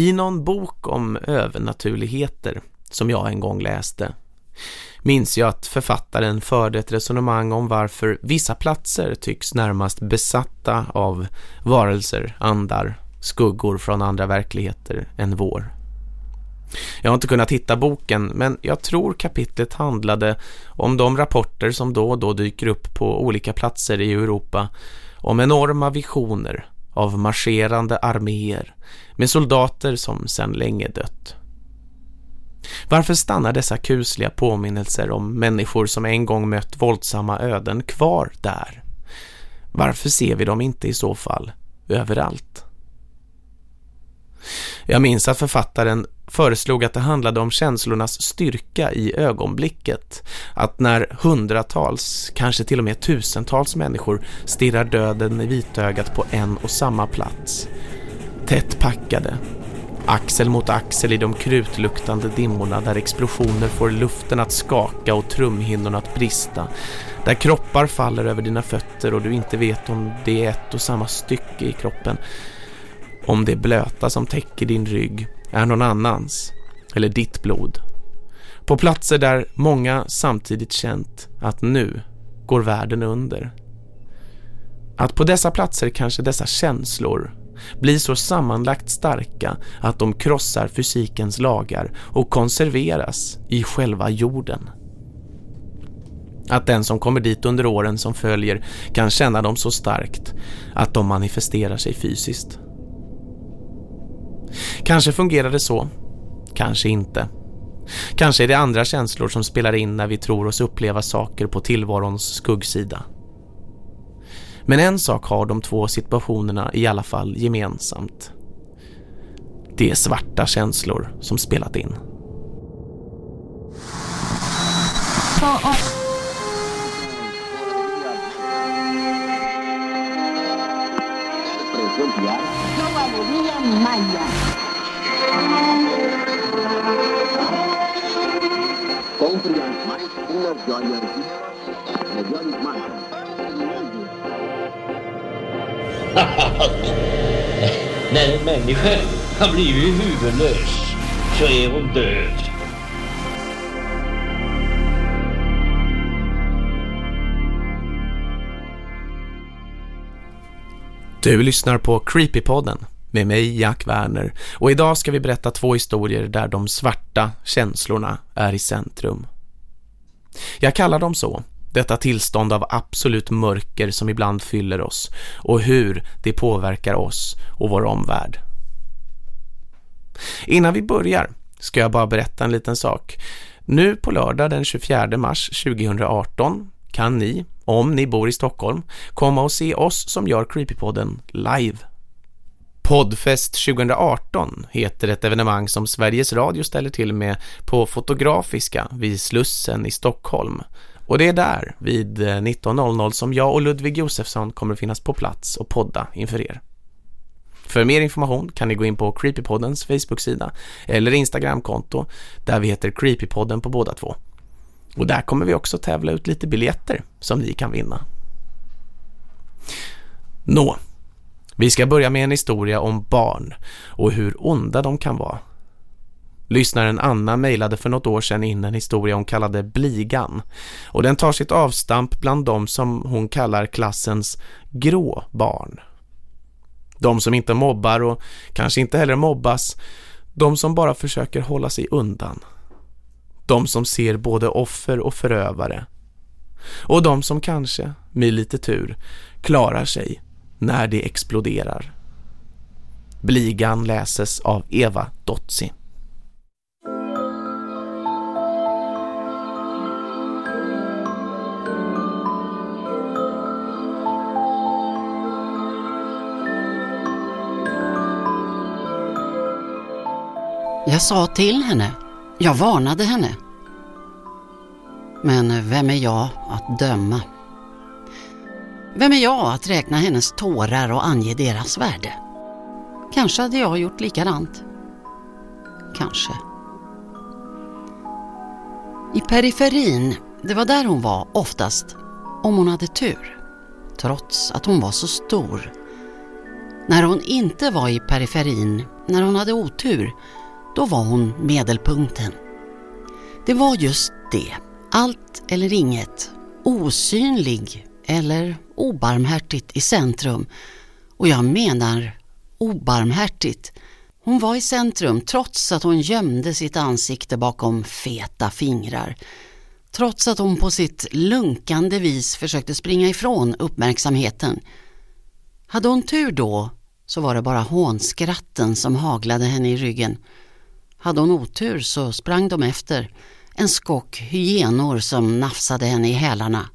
I någon bok om övernaturligheter som jag en gång läste minns jag att författaren förde ett resonemang om varför vissa platser tycks närmast besatta av varelser, andar, skuggor från andra verkligheter än vår. Jag har inte kunnat hitta boken men jag tror kapitlet handlade om de rapporter som då och då dyker upp på olika platser i Europa om enorma visioner av marscherande arméer med soldater som sedan länge dött. Varför stannar dessa kusliga påminnelser om människor som en gång mött våldsamma öden kvar där? Varför ser vi dem inte i så fall överallt? Jag minns att författaren föreslog att det handlade om känslornas styrka i ögonblicket. Att när hundratals, kanske till och med tusentals människor stirrar döden i vitögat på en och samma plats. Tätt packade, axel mot axel i de krutluktande dimmorna där explosioner får luften att skaka och trumhinnorna att brista. Där kroppar faller över dina fötter och du inte vet om det är ett och samma stycke i kroppen. Om det blöta som täcker din rygg är någon annans eller ditt blod. På platser där många samtidigt känt att nu går världen under. Att på dessa platser kanske dessa känslor blir så sammanlagt starka att de krossar fysikens lagar och konserveras i själva jorden. Att den som kommer dit under åren som följer kan känna dem så starkt att de manifesterar sig fysiskt. Kanske fungerar det så, kanske inte. Kanske är det andra känslor som spelar in när vi tror oss uppleva saker på tillvarons skuggsida. Men en sak har de två situationerna i alla fall gemensamt. Det är svarta känslor som spelat in. När en människa har blivit huvudlös så är hon död. Du lyssnar på Creepypodden med mig Jack Werner och idag ska vi berätta två historier där de svarta känslorna är i centrum. Jag kallar dem så, detta tillstånd av absolut mörker som ibland fyller oss och hur det påverkar oss och vår omvärld. Innan vi börjar ska jag bara berätta en liten sak. Nu på lördag den 24 mars 2018 kan ni, om ni bor i Stockholm, komma och se oss som gör Creepypodden live. Poddfest 2018 heter ett evenemang som Sveriges Radio ställer till med på Fotografiska vid Slussen i Stockholm. Och det är där vid eh, 19.00 som jag och Ludvig Josefsson kommer att finnas på plats och podda inför er. För mer information kan ni gå in på Creepypoddens Facebook-sida eller Instagram-konto där vi heter Creepypodden på båda två. Och där kommer vi också tävla ut lite biljetter som ni kan vinna. Nå, vi ska börja med en historia om barn och hur onda de kan vara. Lyssnaren Anna mejlade för något år sedan in en historia hon kallade Bligan. Och den tar sitt avstamp bland de som hon kallar klassens grå barn. De som inte mobbar och kanske inte heller mobbas. De som bara försöker hålla sig undan. De som ser både offer och förövare. Och de som kanske, med lite tur, klarar sig när det exploderar. Bligan läses av Eva Dotzi. Jag sa till henne. Jag varnade henne. Men vem är jag att döma? Vem är jag att räkna hennes tårar och ange deras värde? Kanske hade jag gjort likadant. Kanske. I periferin, det var där hon var oftast, om hon hade tur. Trots att hon var så stor. När hon inte var i periferin när hon hade otur, då var hon medelpunkten. Det var just det, allt eller inget, osynlig eller obarmhärtigt i centrum. Och jag menar obarmhärtigt. Hon var i centrum trots att hon gömde sitt ansikte bakom feta fingrar. Trots att hon på sitt lunkande vis försökte springa ifrån uppmärksamheten. Hade hon tur då så var det bara hånskratten som haglade henne i ryggen. Hade hon otur så sprang de efter, en skock hyenor som nafsade henne i hälarna.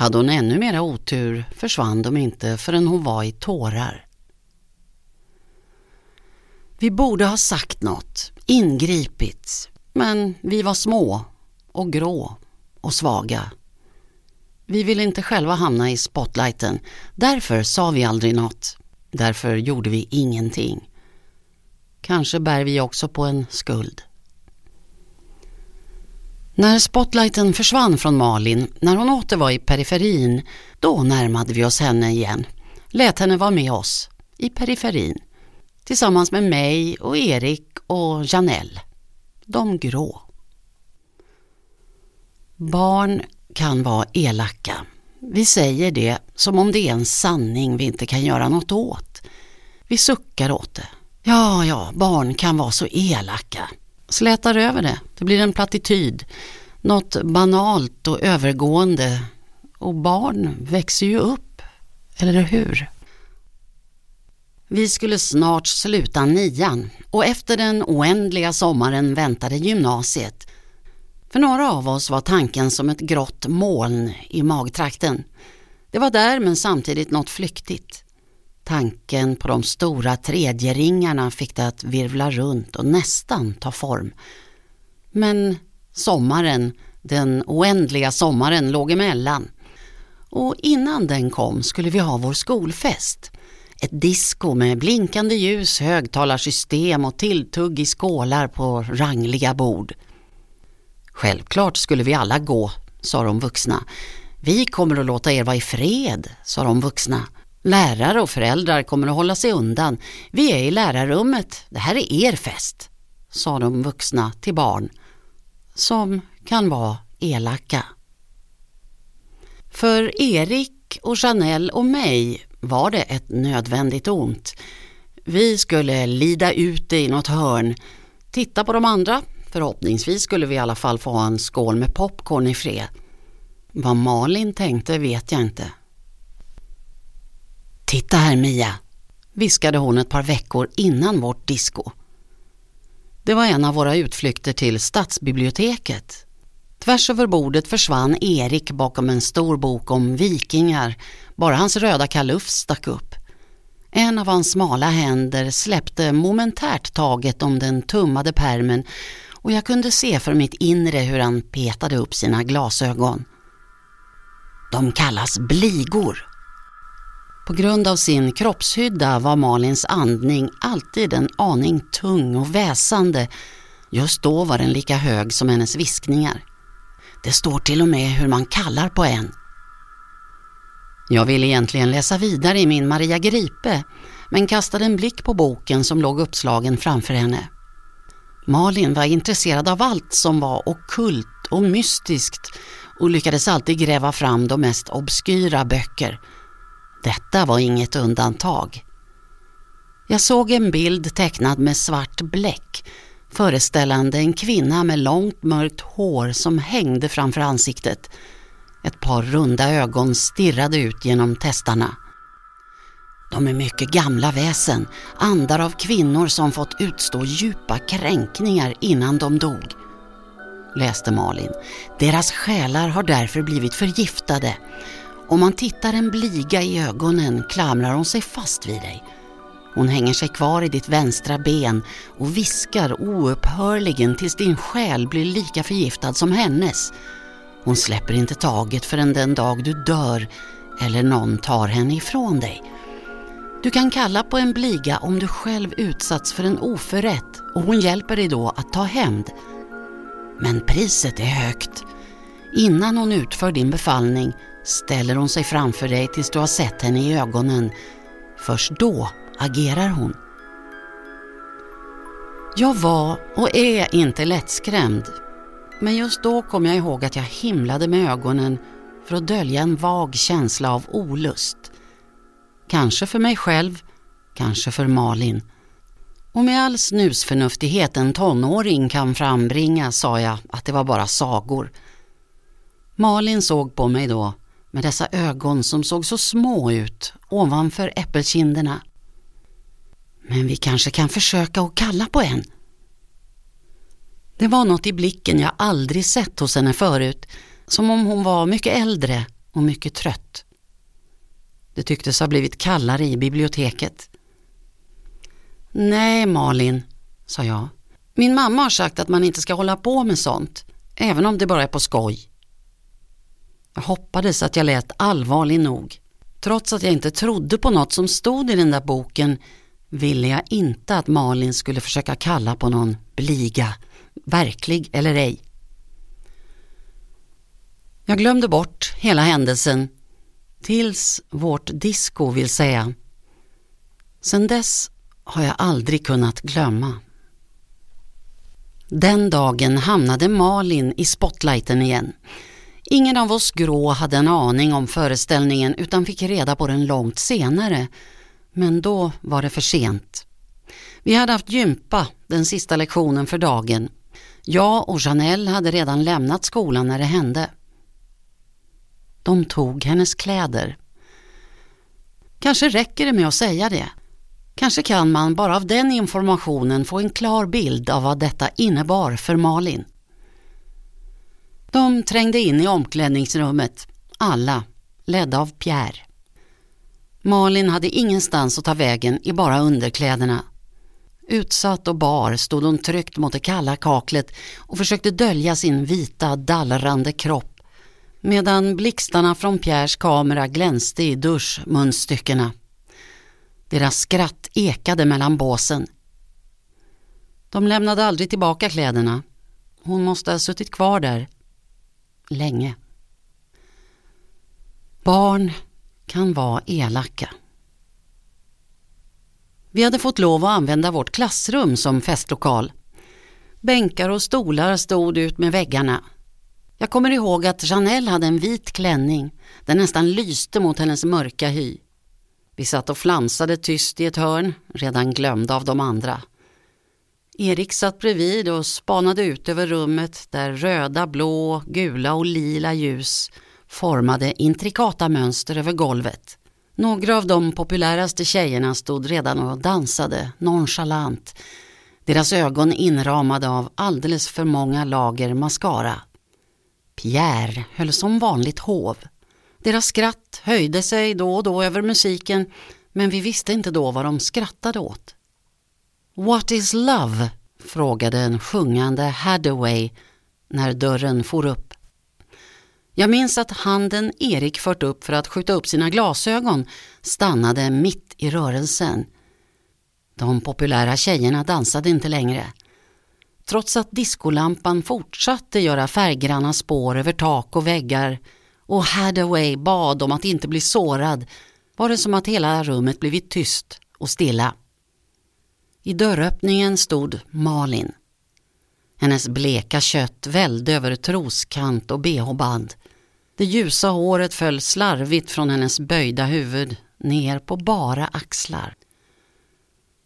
Hade hon ännu mera otur försvann de inte förrän hon var i tårar. Vi borde ha sagt något, ingripit, men vi var små och grå och svaga. Vi ville inte själva hamna i spotlighten, därför sa vi aldrig något. Därför gjorde vi ingenting. Kanske bär vi också på en skuld. När spotlighten försvann från Malin, när hon åter var i periferin, då närmade vi oss henne igen. Lät henne vara med oss, i periferin. Tillsammans med mig och Erik och Janelle. De grå. Barn kan vara elaka. Vi säger det som om det är en sanning vi inte kan göra något åt. Vi suckar åt det. Ja, ja, barn kan vara så elaka. Slätar över det. Det blir en plattityd. Något banalt och övergående. Och barn växer ju upp. Eller hur? Vi skulle snart sluta nian och efter den oändliga sommaren väntade gymnasiet. För några av oss var tanken som ett grått moln i magtrakten. Det var där men samtidigt något flyktigt. Tanken på de stora tredjeringarna fick det att virvla runt och nästan ta form. Men sommaren, den oändliga sommaren, låg emellan. Och innan den kom skulle vi ha vår skolfest. Ett disco med blinkande ljus, högtalarsystem och tilltugg i skålar på rangliga bord. Självklart skulle vi alla gå, sa de vuxna. Vi kommer att låta er vara i fred, sa de vuxna. Lärare och föräldrar kommer att hålla sig undan. Vi är i lärarrummet, det här är er fest, sa de vuxna till barn som kan vara elaka. För Erik och Janelle och mig var det ett nödvändigt ont. Vi skulle lida ut det i något hörn, titta på de andra. Förhoppningsvis skulle vi i alla fall få ha en skål med popcorn i fred. Vad Malin tänkte vet jag inte. Titta här Mia, viskade hon ett par veckor innan vårt disco. Det var en av våra utflykter till stadsbiblioteket. Tvärs över bordet försvann Erik bakom en stor bok om vikingar. Bara hans röda kalufs stack upp. En av hans smala händer släppte momentärt taget om den tummade permen och jag kunde se för mitt inre hur han petade upp sina glasögon. De kallas bligor. På grund av sin kroppshydda var Malins andning alltid en aning tung och väsande. Just då var den lika hög som hennes viskningar. Det står till och med hur man kallar på en. Jag ville egentligen läsa vidare i min Maria Gripe men kastade en blick på boken som låg uppslagen framför henne. Malin var intresserad av allt som var okult och mystiskt och lyckades alltid gräva fram de mest obskyra böcker. Detta var inget undantag. Jag såg en bild tecknad med svart bläck föreställande en kvinna med långt mörkt hår som hängde framför ansiktet. Ett par runda ögon stirrade ut genom testarna. De är mycket gamla väsen, andar av kvinnor som fått utstå djupa kränkningar innan de dog. Läste Malin. Deras själar har därför blivit förgiftade. Om man tittar en bliga i ögonen klamrar hon sig fast vid dig. Hon hänger sig kvar i ditt vänstra ben och viskar oupphörligen tills din själ blir lika förgiftad som hennes. Hon släpper inte taget förrän den dag du dör eller någon tar henne ifrån dig. Du kan kalla på en bliga om du själv utsatts för en oförrätt och hon hjälper dig då att ta hämnd. Men priset är högt. Innan hon utför din befallning ställer hon sig framför dig tills du har sett henne i ögonen. Först då agerar hon. Jag var och är inte lättskrämd. Men just då kom jag ihåg att jag himlade med ögonen för att dölja en vag känsla av olust. Kanske för mig själv, kanske för Malin. Och med all snusförnuftighet en tonåring kan frambringa sa jag att det var bara sagor. Malin såg på mig då med dessa ögon som såg så små ut ovanför äppelkinderna. Men vi kanske kan försöka att kalla på en. Det var något i blicken jag aldrig sett hos henne förut, som om hon var mycket äldre och mycket trött. Det tycktes ha blivit kallare i biblioteket. Nej, Malin, sa jag. Min mamma har sagt att man inte ska hålla på med sånt, även om det bara är på skoj. Jag hoppades att jag lät allvarlig nog. Trots att jag inte trodde på något som stod i den där boken ville jag inte att Malin skulle försöka kalla på någon bliga, verklig eller ej. Jag glömde bort hela händelsen, tills vårt disco vill säga. Sen dess har jag aldrig kunnat glömma. Den dagen hamnade Malin i spotlighten igen. Ingen av oss grå hade en aning om föreställningen utan fick reda på den långt senare. Men då var det för sent. Vi hade haft gympa den sista lektionen för dagen. Jag och Janelle hade redan lämnat skolan när det hände. De tog hennes kläder. Kanske räcker det med att säga det. Kanske kan man bara av den informationen få en klar bild av vad detta innebar för Malin. De trängde in i omklädningsrummet, alla, ledda av Pierre. Malin hade ingenstans att ta vägen i bara underkläderna. Utsatt och bar stod hon tryckt mot det kalla kaklet och försökte dölja sin vita, dallrande kropp medan blixtarna från Pierres kamera glänste i duschmunstyckena. Deras skratt ekade mellan båsen. De lämnade aldrig tillbaka kläderna. Hon måste ha suttit kvar där länge. Barn kan vara elaka. Vi hade fått lov att använda vårt klassrum som festlokal. Bänkar och stolar stod ut med väggarna. Jag kommer ihåg att Janelle hade en vit klänning. Den nästan lyste mot hennes mörka hy. Vi satt och flamsade tyst i ett hörn, redan glömda av de andra. Erik satt bredvid och spanade ut över rummet där röda, blå, gula och lila ljus formade intrikata mönster över golvet. Några av de populäraste tjejerna stod redan och dansade nonchalant. Deras ögon inramade av alldeles för många lager mascara. Pierre höll som vanligt hov. Deras skratt höjde sig då och då över musiken men vi visste inte då vad de skrattade åt. What is love? frågade en sjungande Hathaway när dörren for upp. Jag minns att handen Erik fört upp för att skjuta upp sina glasögon stannade mitt i rörelsen. De populära tjejerna dansade inte längre. Trots att diskolampan fortsatte göra färggranna spår över tak och väggar och Hathaway bad om att inte bli sårad var det som att hela rummet blivit tyst och stilla. I dörröppningen stod Malin. Hennes bleka kött välde över troskant och bh-band. Det ljusa håret föll slarvigt från hennes böjda huvud ner på bara axlar.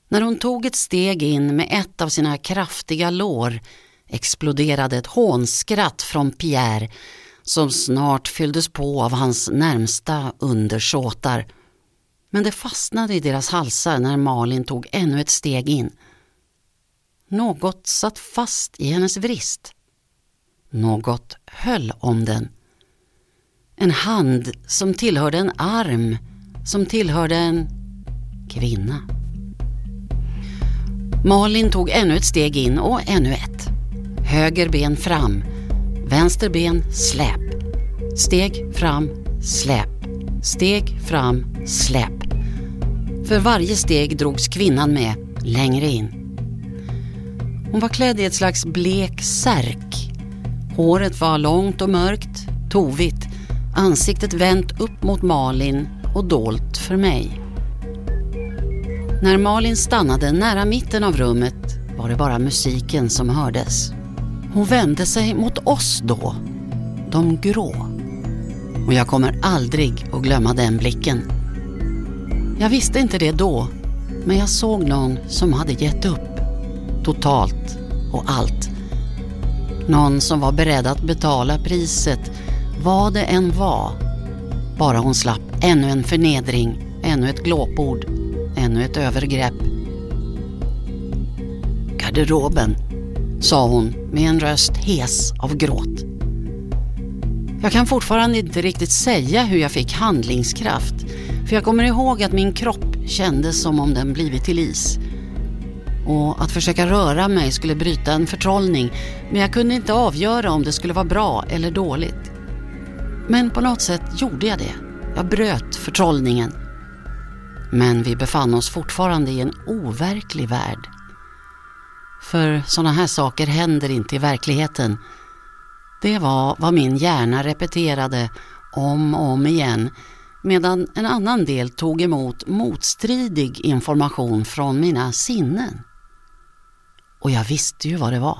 När hon tog ett steg in med ett av sina kraftiga lår exploderade ett hånskratt från Pierre som snart fylldes på av hans närmsta undersåtar men det fastnade i deras halsar när Malin tog ännu ett steg in. Något satt fast i hennes vrist. Något höll om den. En hand som tillhörde en arm som tillhörde en kvinna. Malin tog ännu ett steg in och ännu ett. Höger ben fram, vänster ben släp. Steg fram, släp. Steg fram, släpp. För varje steg drogs kvinnan med längre in. Hon var klädd i ett slags blek särk. Håret var långt och mörkt, tovigt, ansiktet vänt upp mot Malin och dolt för mig. När Malin stannade nära mitten av rummet var det bara musiken som hördes. Hon vände sig mot oss då, de grå. Och jag kommer aldrig att glömma den blicken. Jag visste inte det då, men jag såg någon som hade gett upp. Totalt och allt. Någon som var beredd att betala priset, vad det än var. Bara hon slapp ännu en förnedring, ännu ett glåpord, ännu ett övergrepp. Garderoben, sa hon med en röst hes av gråt. Jag kan fortfarande inte riktigt säga hur jag fick handlingskraft. För jag kommer ihåg att min kropp kändes som om den blivit till is. Och att försöka röra mig skulle bryta en förtrollning. Men jag kunde inte avgöra om det skulle vara bra eller dåligt. Men på något sätt gjorde jag det. Jag bröt förtrollningen. Men vi befann oss fortfarande i en overklig värld. För sådana här saker händer inte i verkligheten. Det var vad min hjärna repeterade om och om igen medan en annan del tog emot motstridig information från mina sinnen. Och jag visste ju vad det var.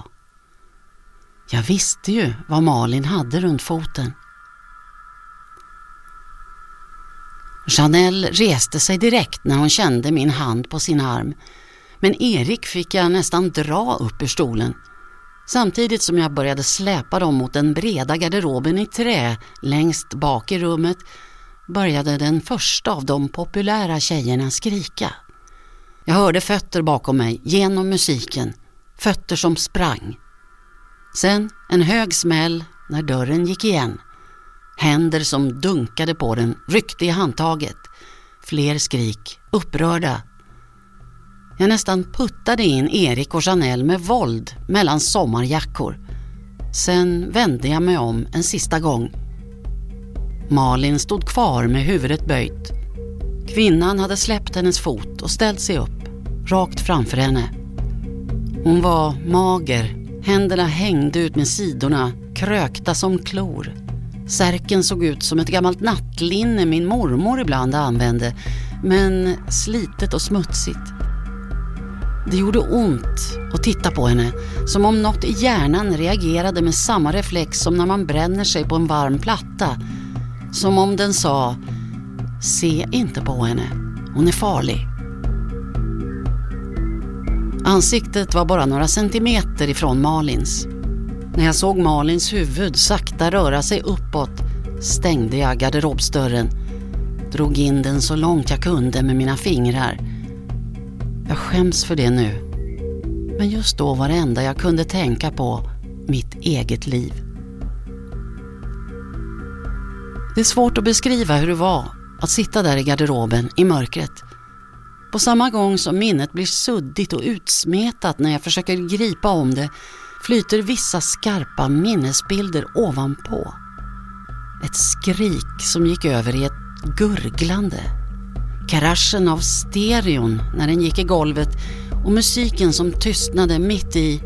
Jag visste ju vad Malin hade runt foten. Janelle reste sig direkt när hon kände min hand på sin arm. Men Erik fick jag nästan dra upp ur stolen. Samtidigt som jag började släpa dem mot den breda garderoben i trä längst bak i rummet började den första av de populära tjejerna skrika. Jag hörde fötter bakom mig genom musiken, fötter som sprang. Sen en hög smäll när dörren gick igen. Händer som dunkade på den, ryckte i handtaget. Fler skrik, upprörda. Jag nästan puttade in Erik och Janelle med våld mellan sommarjackor. Sen vände jag mig om en sista gång. Malin stod kvar med huvudet böjt. Kvinnan hade släppt hennes fot och ställt sig upp, rakt framför henne. Hon var mager, händerna hängde ut med sidorna, krökta som klor. Särken såg ut som ett gammalt nattlinne min mormor ibland använde, men slitet och smutsigt. Det gjorde ont att titta på henne, som om något i hjärnan reagerade med samma reflex som när man bränner sig på en varm platta. Som om den sa, se inte på henne, hon är farlig. Ansiktet var bara några centimeter ifrån Malins. När jag såg Malins huvud sakta röra sig uppåt stängde jag garderobsdörren, drog in den så långt jag kunde med mina fingrar. Jag skäms för det nu. Men just då var det enda jag kunde tänka på mitt eget liv. Det är svårt att beskriva hur det var att sitta där i garderoben i mörkret. På samma gång som minnet blir suddigt och utsmetat när jag försöker gripa om det flyter vissa skarpa minnesbilder ovanpå. Ett skrik som gick över i ett gurglande. Kraschen av stereon när den gick i golvet och musiken som tystnade mitt i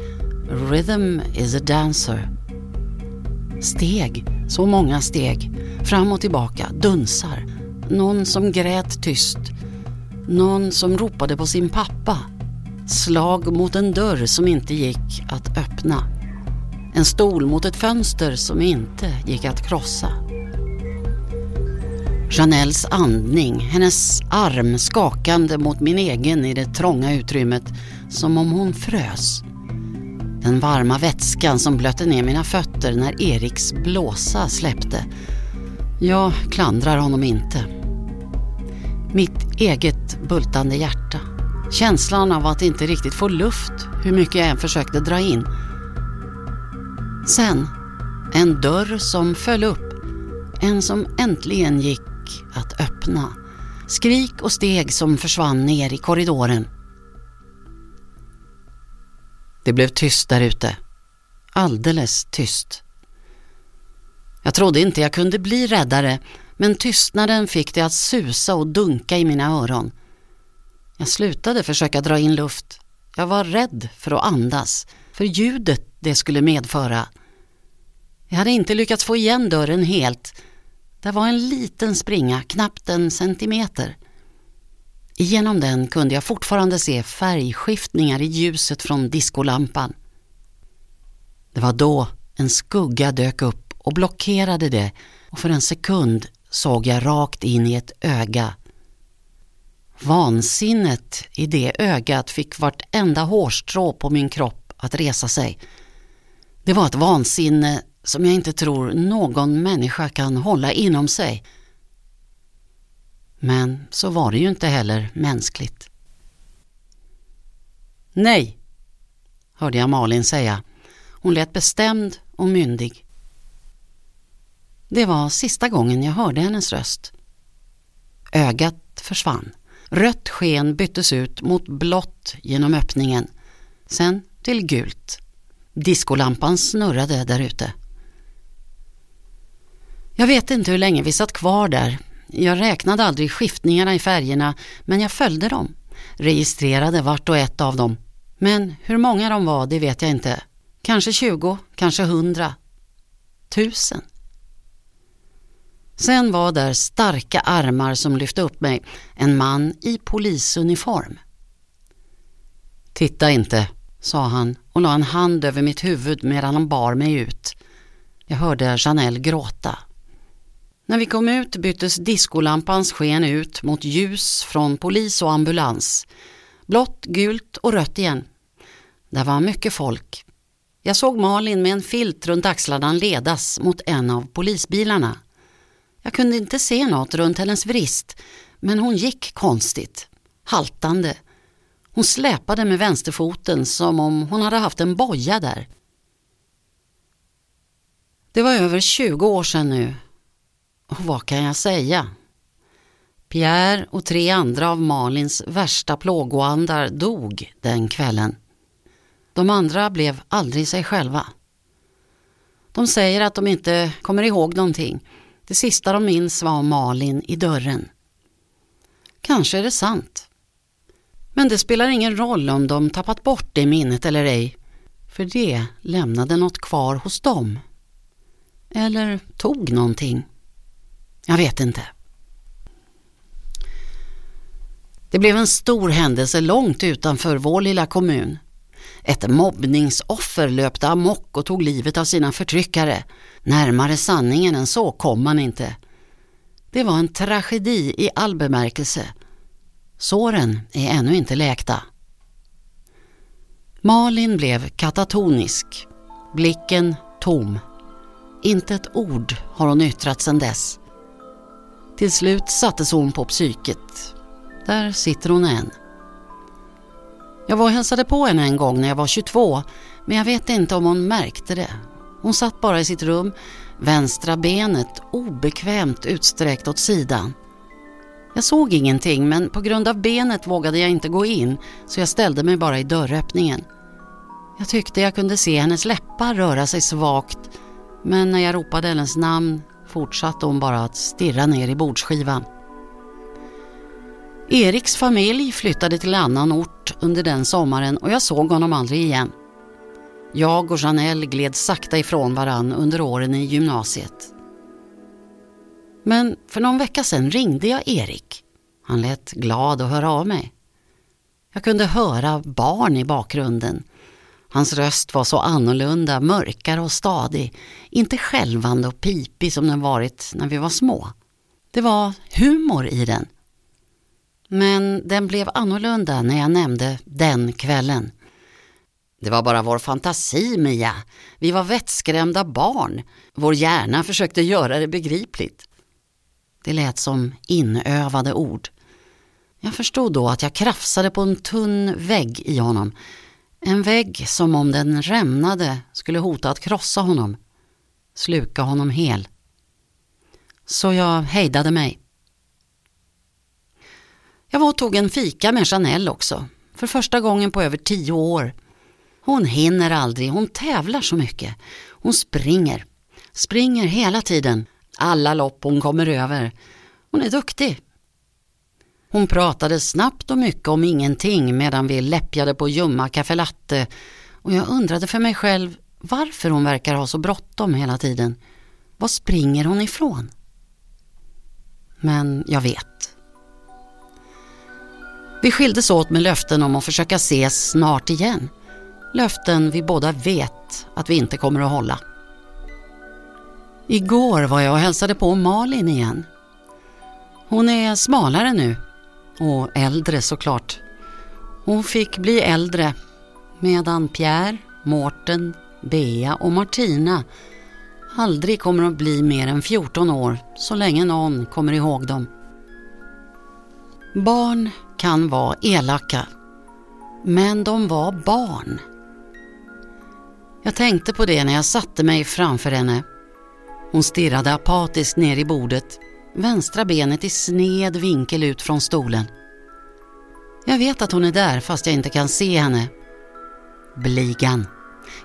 Rhythm is a dancer. Steg, så många steg, fram och tillbaka, dunsar. Någon som grät tyst. Någon som ropade på sin pappa. Slag mot en dörr som inte gick att öppna. En stol mot ett fönster som inte gick att krossa. Janelles andning, hennes arm skakande mot min egen i det trånga utrymmet som om hon frös. Den varma vätskan som blötte ner mina fötter när Eriks blåsa släppte. Jag klandrar honom inte. Mitt eget bultande hjärta. Känslan av att inte riktigt få luft hur mycket jag än försökte dra in. Sen, en dörr som föll upp. En som äntligen gick att öppna. Skrik och steg som försvann ner i korridoren. Det blev tyst där ute. Alldeles tyst. Jag trodde inte jag kunde bli räddare men tystnaden fick det att susa och dunka i mina öron. Jag slutade försöka dra in luft. Jag var rädd för att andas, för ljudet det skulle medföra. Jag hade inte lyckats få igen dörren helt. Det var en liten springa, knappt en centimeter. Genom den kunde jag fortfarande se färgskiftningar i ljuset från diskolampan. Det var då en skugga dök upp och blockerade det och för en sekund såg jag rakt in i ett öga. Vansinnet i det ögat fick vartenda hårstrå på min kropp att resa sig. Det var ett vansinne som jag inte tror någon människa kan hålla inom sig. Men så var det ju inte heller mänskligt. Nej, hörde jag Malin säga. Hon lät bestämd och myndig. Det var sista gången jag hörde hennes röst. Ögat försvann. Rött sken byttes ut mot blått genom öppningen. Sen till gult. Diskolampan snurrade där ute. Jag vet inte hur länge vi satt kvar där. Jag räknade aldrig skiftningarna i färgerna men jag följde dem. Registrerade vart och ett av dem. Men hur många de var det vet jag inte. Kanske 20, kanske 100. Tusen. Sen var där starka armar som lyfte upp mig. En man i polisuniform. Titta inte, sa han och la en hand över mitt huvud medan han bar mig ut. Jag hörde Janelle gråta. När vi kom ut byttes diskolampans sken ut mot ljus från polis och ambulans. Blått, gult och rött igen. Det var mycket folk. Jag såg Malin med en filt runt axlarna ledas mot en av polisbilarna. Jag kunde inte se något runt hennes vrist, men hon gick konstigt, haltande. Hon släpade med vänsterfoten som om hon hade haft en boja där. Det var över 20 år sedan nu. Och vad kan jag säga? Pierre och tre andra av Malins värsta plågoandar dog den kvällen. De andra blev aldrig sig själva. De säger att de inte kommer ihåg någonting det sista de minns var Malin i dörren. Kanske är det sant. Men det spelar ingen roll om de tappat bort det minnet eller ej, för det lämnade något kvar hos dem. Eller tog någonting. Jag vet inte. Det blev en stor händelse långt utanför vår lilla kommun. Ett mobbningsoffer löpte amok och tog livet av sina förtryckare. Närmare sanningen än så kom man inte. Det var en tragedi i all bemärkelse. Såren är ännu inte läkta. Malin blev katatonisk, blicken tom. Inte ett ord har hon yttrat sedan dess. Till slut sattes hon på psyket. Där sitter hon än. Jag var och hälsade på henne en gång när jag var 22 men jag vet inte om hon märkte det. Hon satt bara i sitt rum, vänstra benet obekvämt utsträckt åt sidan. Jag såg ingenting men på grund av benet vågade jag inte gå in så jag ställde mig bara i dörröppningen. Jag tyckte jag kunde se hennes läppar röra sig svagt men när jag ropade hennes namn fortsatte hon bara att stirra ner i bordsskivan. Eriks familj flyttade till annan ort under den sommaren och jag såg honom aldrig igen. Jag och Janelle gled sakta ifrån varann under åren i gymnasiet. Men för någon vecka sedan ringde jag Erik. Han lät glad att höra av mig. Jag kunde höra barn i bakgrunden. Hans röst var så annorlunda, mörkare och stadig. Inte skälvande och pipig som den varit när vi var små. Det var humor i den. Men den blev annorlunda när jag nämnde den kvällen. Det var bara vår fantasi, Mia. Vi var vettskrämda barn. Vår hjärna försökte göra det begripligt. Det lät som inövade ord. Jag förstod då att jag krafsade på en tunn vägg i honom. En vägg som om den rämnade skulle hota att krossa honom. Sluka honom hel. Så jag hejdade mig. Jag var och tog en fika med Chanel också. För första gången på över tio år. Hon hinner aldrig, hon tävlar så mycket. Hon springer. Springer hela tiden. Alla lopp hon kommer över. Hon är duktig. Hon pratade snabbt och mycket om ingenting medan vi läppjade på ljumma kaffelatte och jag undrade för mig själv varför hon verkar ha så bråttom hela tiden. Vad springer hon ifrån? Men jag vet. Vi skildes åt med löften om att försöka ses snart igen. Löften vi båda vet att vi inte kommer att hålla. Igår var jag och hälsade på Malin igen. Hon är smalare nu och äldre såklart. Hon fick bli äldre medan Pierre, Mårten, Bea och Martina aldrig kommer att bli mer än 14 år så länge någon kommer ihåg dem. Barn kan vara elaka, men de var barn. Jag tänkte på det när jag satte mig framför henne. Hon stirrade apatiskt ner i bordet, vänstra benet i sned vinkel ut från stolen. Jag vet att hon är där fast jag inte kan se henne. Bligan.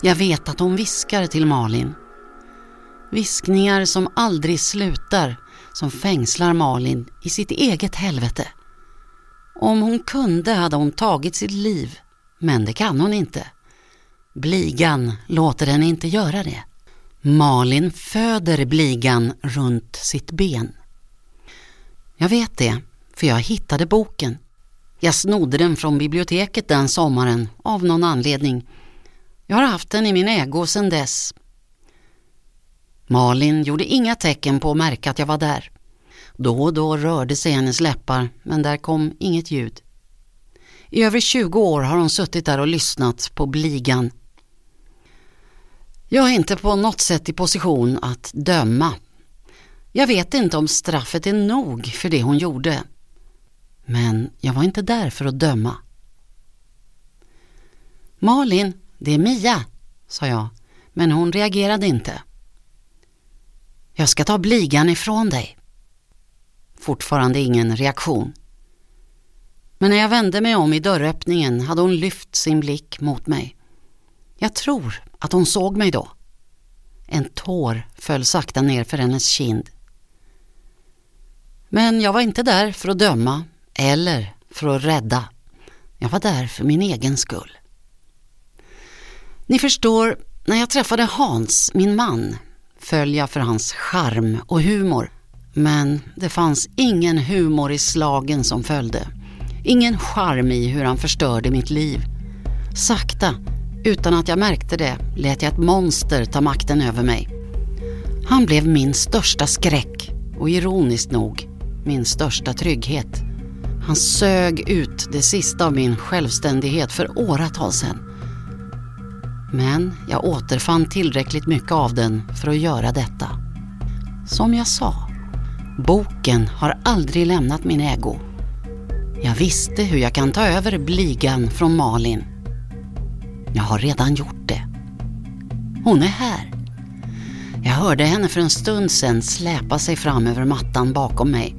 Jag vet att hon viskar till Malin. Viskningar som aldrig slutar, som fängslar Malin i sitt eget helvete. Om hon kunde hade hon tagit sitt liv, men det kan hon inte. Bligan låter henne inte göra det. Malin föder bligan runt sitt ben. Jag vet det, för jag hittade boken. Jag snodde den från biblioteket den sommaren, av någon anledning. Jag har haft den i min ägo sedan dess. Malin gjorde inga tecken på att märka att jag var där. Då och då rörde sig hennes läppar, men där kom inget ljud. I över 20 år har hon suttit där och lyssnat på bligan. Jag är inte på något sätt i position att döma. Jag vet inte om straffet är nog för det hon gjorde. Men jag var inte där för att döma. Malin, det är Mia, sa jag, men hon reagerade inte. Jag ska ta bligan ifrån dig. Fortfarande ingen reaktion. Men när jag vände mig om i dörröppningen hade hon lyft sin blick mot mig. Jag tror att hon såg mig då. En tår föll sakta ner för hennes kind. Men jag var inte där för att döma eller för att rädda. Jag var där för min egen skull. Ni förstår, när jag träffade Hans, min man, föll jag för hans charm och humor. Men det fanns ingen humor i slagen som följde. Ingen charm i hur han förstörde mitt liv. Sakta, utan att jag märkte det, lät jag ett monster ta makten över mig. Han blev min största skräck och ironiskt nog min största trygghet. Han sög ut det sista av min självständighet för åratal sedan. Men jag återfann tillräckligt mycket av den för att göra detta. Som jag sa, boken har aldrig lämnat min ägo. Jag visste hur jag kan ta över bligan från Malin. Jag har redan gjort det. Hon är här. Jag hörde henne för en stund sedan släpa sig fram över mattan bakom mig.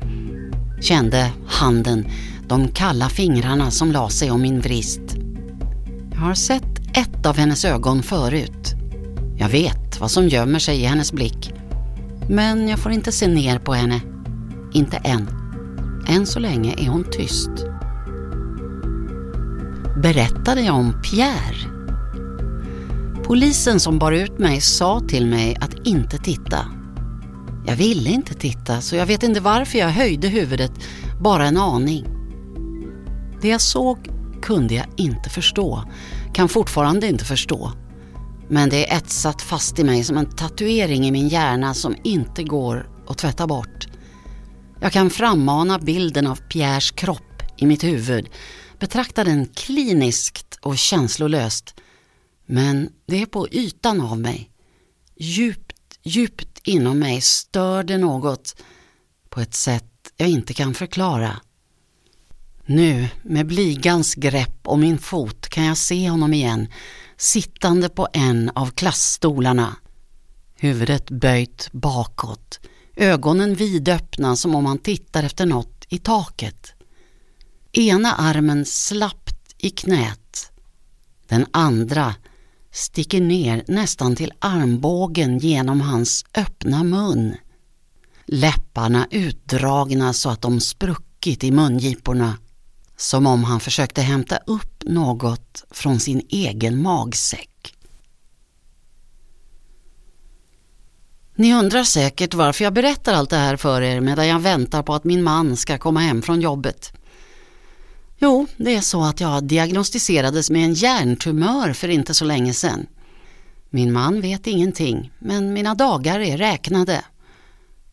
Kände handen, de kalla fingrarna som la sig om min vrist. Jag har sett ett av hennes ögon förut. Jag vet vad som gömmer sig i hennes blick. Men jag får inte se ner på henne. Inte än. Än så länge är hon tyst. Berättade jag om Pierre? Polisen som bar ut mig sa till mig att inte titta. Jag ville inte titta så jag vet inte varför jag höjde huvudet, bara en aning. Det jag såg kunde jag inte förstå, kan fortfarande inte förstå. Men det är etsat fast i mig som en tatuering i min hjärna som inte går att tvätta bort. Jag kan frammana bilden av Pierres kropp i mitt huvud, betrakta den kliniskt och känslolöst. Men det är på ytan av mig. Djupt, djupt inom mig stör det något på ett sätt jag inte kan förklara. Nu, med bligans grepp om min fot, kan jag se honom igen, sittande på en av klassstolarna. Huvudet böjt bakåt, ögonen vidöppna som om han tittar efter något i taket. Ena armen slappt i knät, den andra sticker ner nästan till armbågen genom hans öppna mun. Läpparna utdragna så att de spruckit i mungiporna. Som om han försökte hämta upp något från sin egen magsäck. Ni undrar säkert varför jag berättar allt det här för er medan jag väntar på att min man ska komma hem från jobbet. Jo, det är så att jag diagnostiserades med en hjärntumör för inte så länge sedan. Min man vet ingenting, men mina dagar är räknade.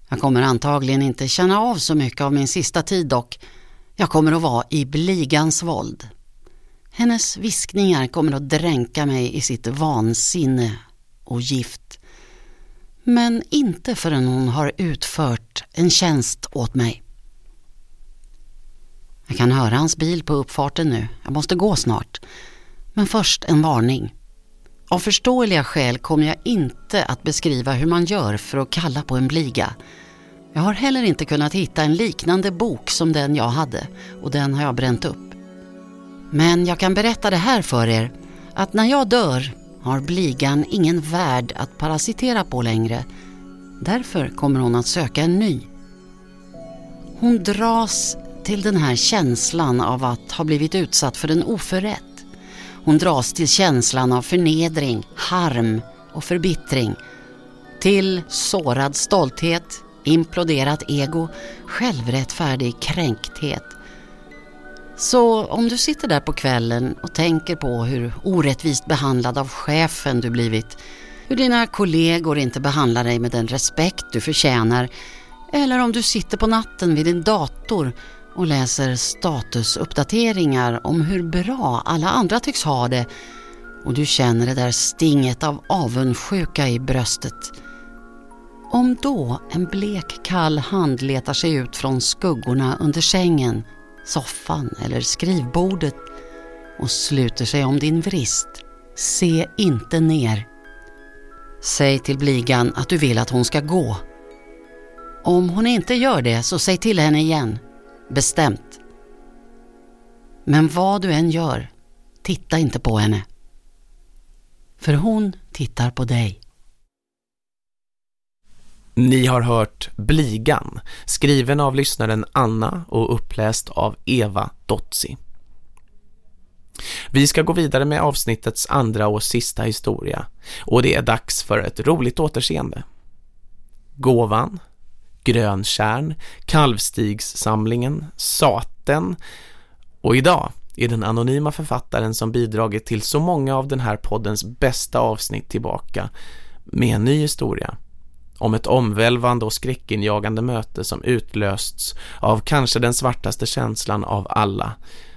Jag kommer antagligen inte känna av så mycket av min sista tid dock. Jag kommer att vara i bligans våld. Hennes viskningar kommer att dränka mig i sitt vansinne och gift. Men inte förrän hon har utfört en tjänst åt mig. Jag kan höra hans bil på uppfarten nu. Jag måste gå snart. Men först en varning. Av förståeliga skäl kommer jag inte att beskriva hur man gör för att kalla på en bliga. Jag har heller inte kunnat hitta en liknande bok som den jag hade och den har jag bränt upp. Men jag kan berätta det här för er, att när jag dör har bligan ingen värld att parasitera på längre. Därför kommer hon att söka en ny. Hon dras till den här känslan av att ha blivit utsatt för en oförrätt. Hon dras till känslan av förnedring, harm och förbittring. Till sårad stolthet, imploderat ego, självrättfärdig kränkthet. Så om du sitter där på kvällen och tänker på hur orättvist behandlad av chefen du blivit, hur dina kollegor inte behandlar dig med den respekt du förtjänar, eller om du sitter på natten vid din dator och läser statusuppdateringar om hur bra alla andra tycks ha det och du känner det där stinget av avundsjuka i bröstet. Om då en blek kall hand letar sig ut från skuggorna under sängen, soffan eller skrivbordet och sluter sig om din vrist, se inte ner. Säg till bligan att du vill att hon ska gå. Om hon inte gör det så säg till henne igen bestämt. Men vad du än gör, titta inte på henne. För hon tittar på dig. Ni har hört Bligan, skriven av lyssnaren Anna och uppläst av Eva Dotzi. Vi ska gå vidare med avsnittets andra och sista historia och det är dags för ett roligt återseende. Gåvan Grönkärn, Kalvstigssamlingen, Saten och idag är den anonyma författaren som bidragit till så många av den här poddens bästa avsnitt tillbaka med en ny historia om ett omvälvande och skräckinjagande möte som utlösts av kanske den svartaste känslan av alla,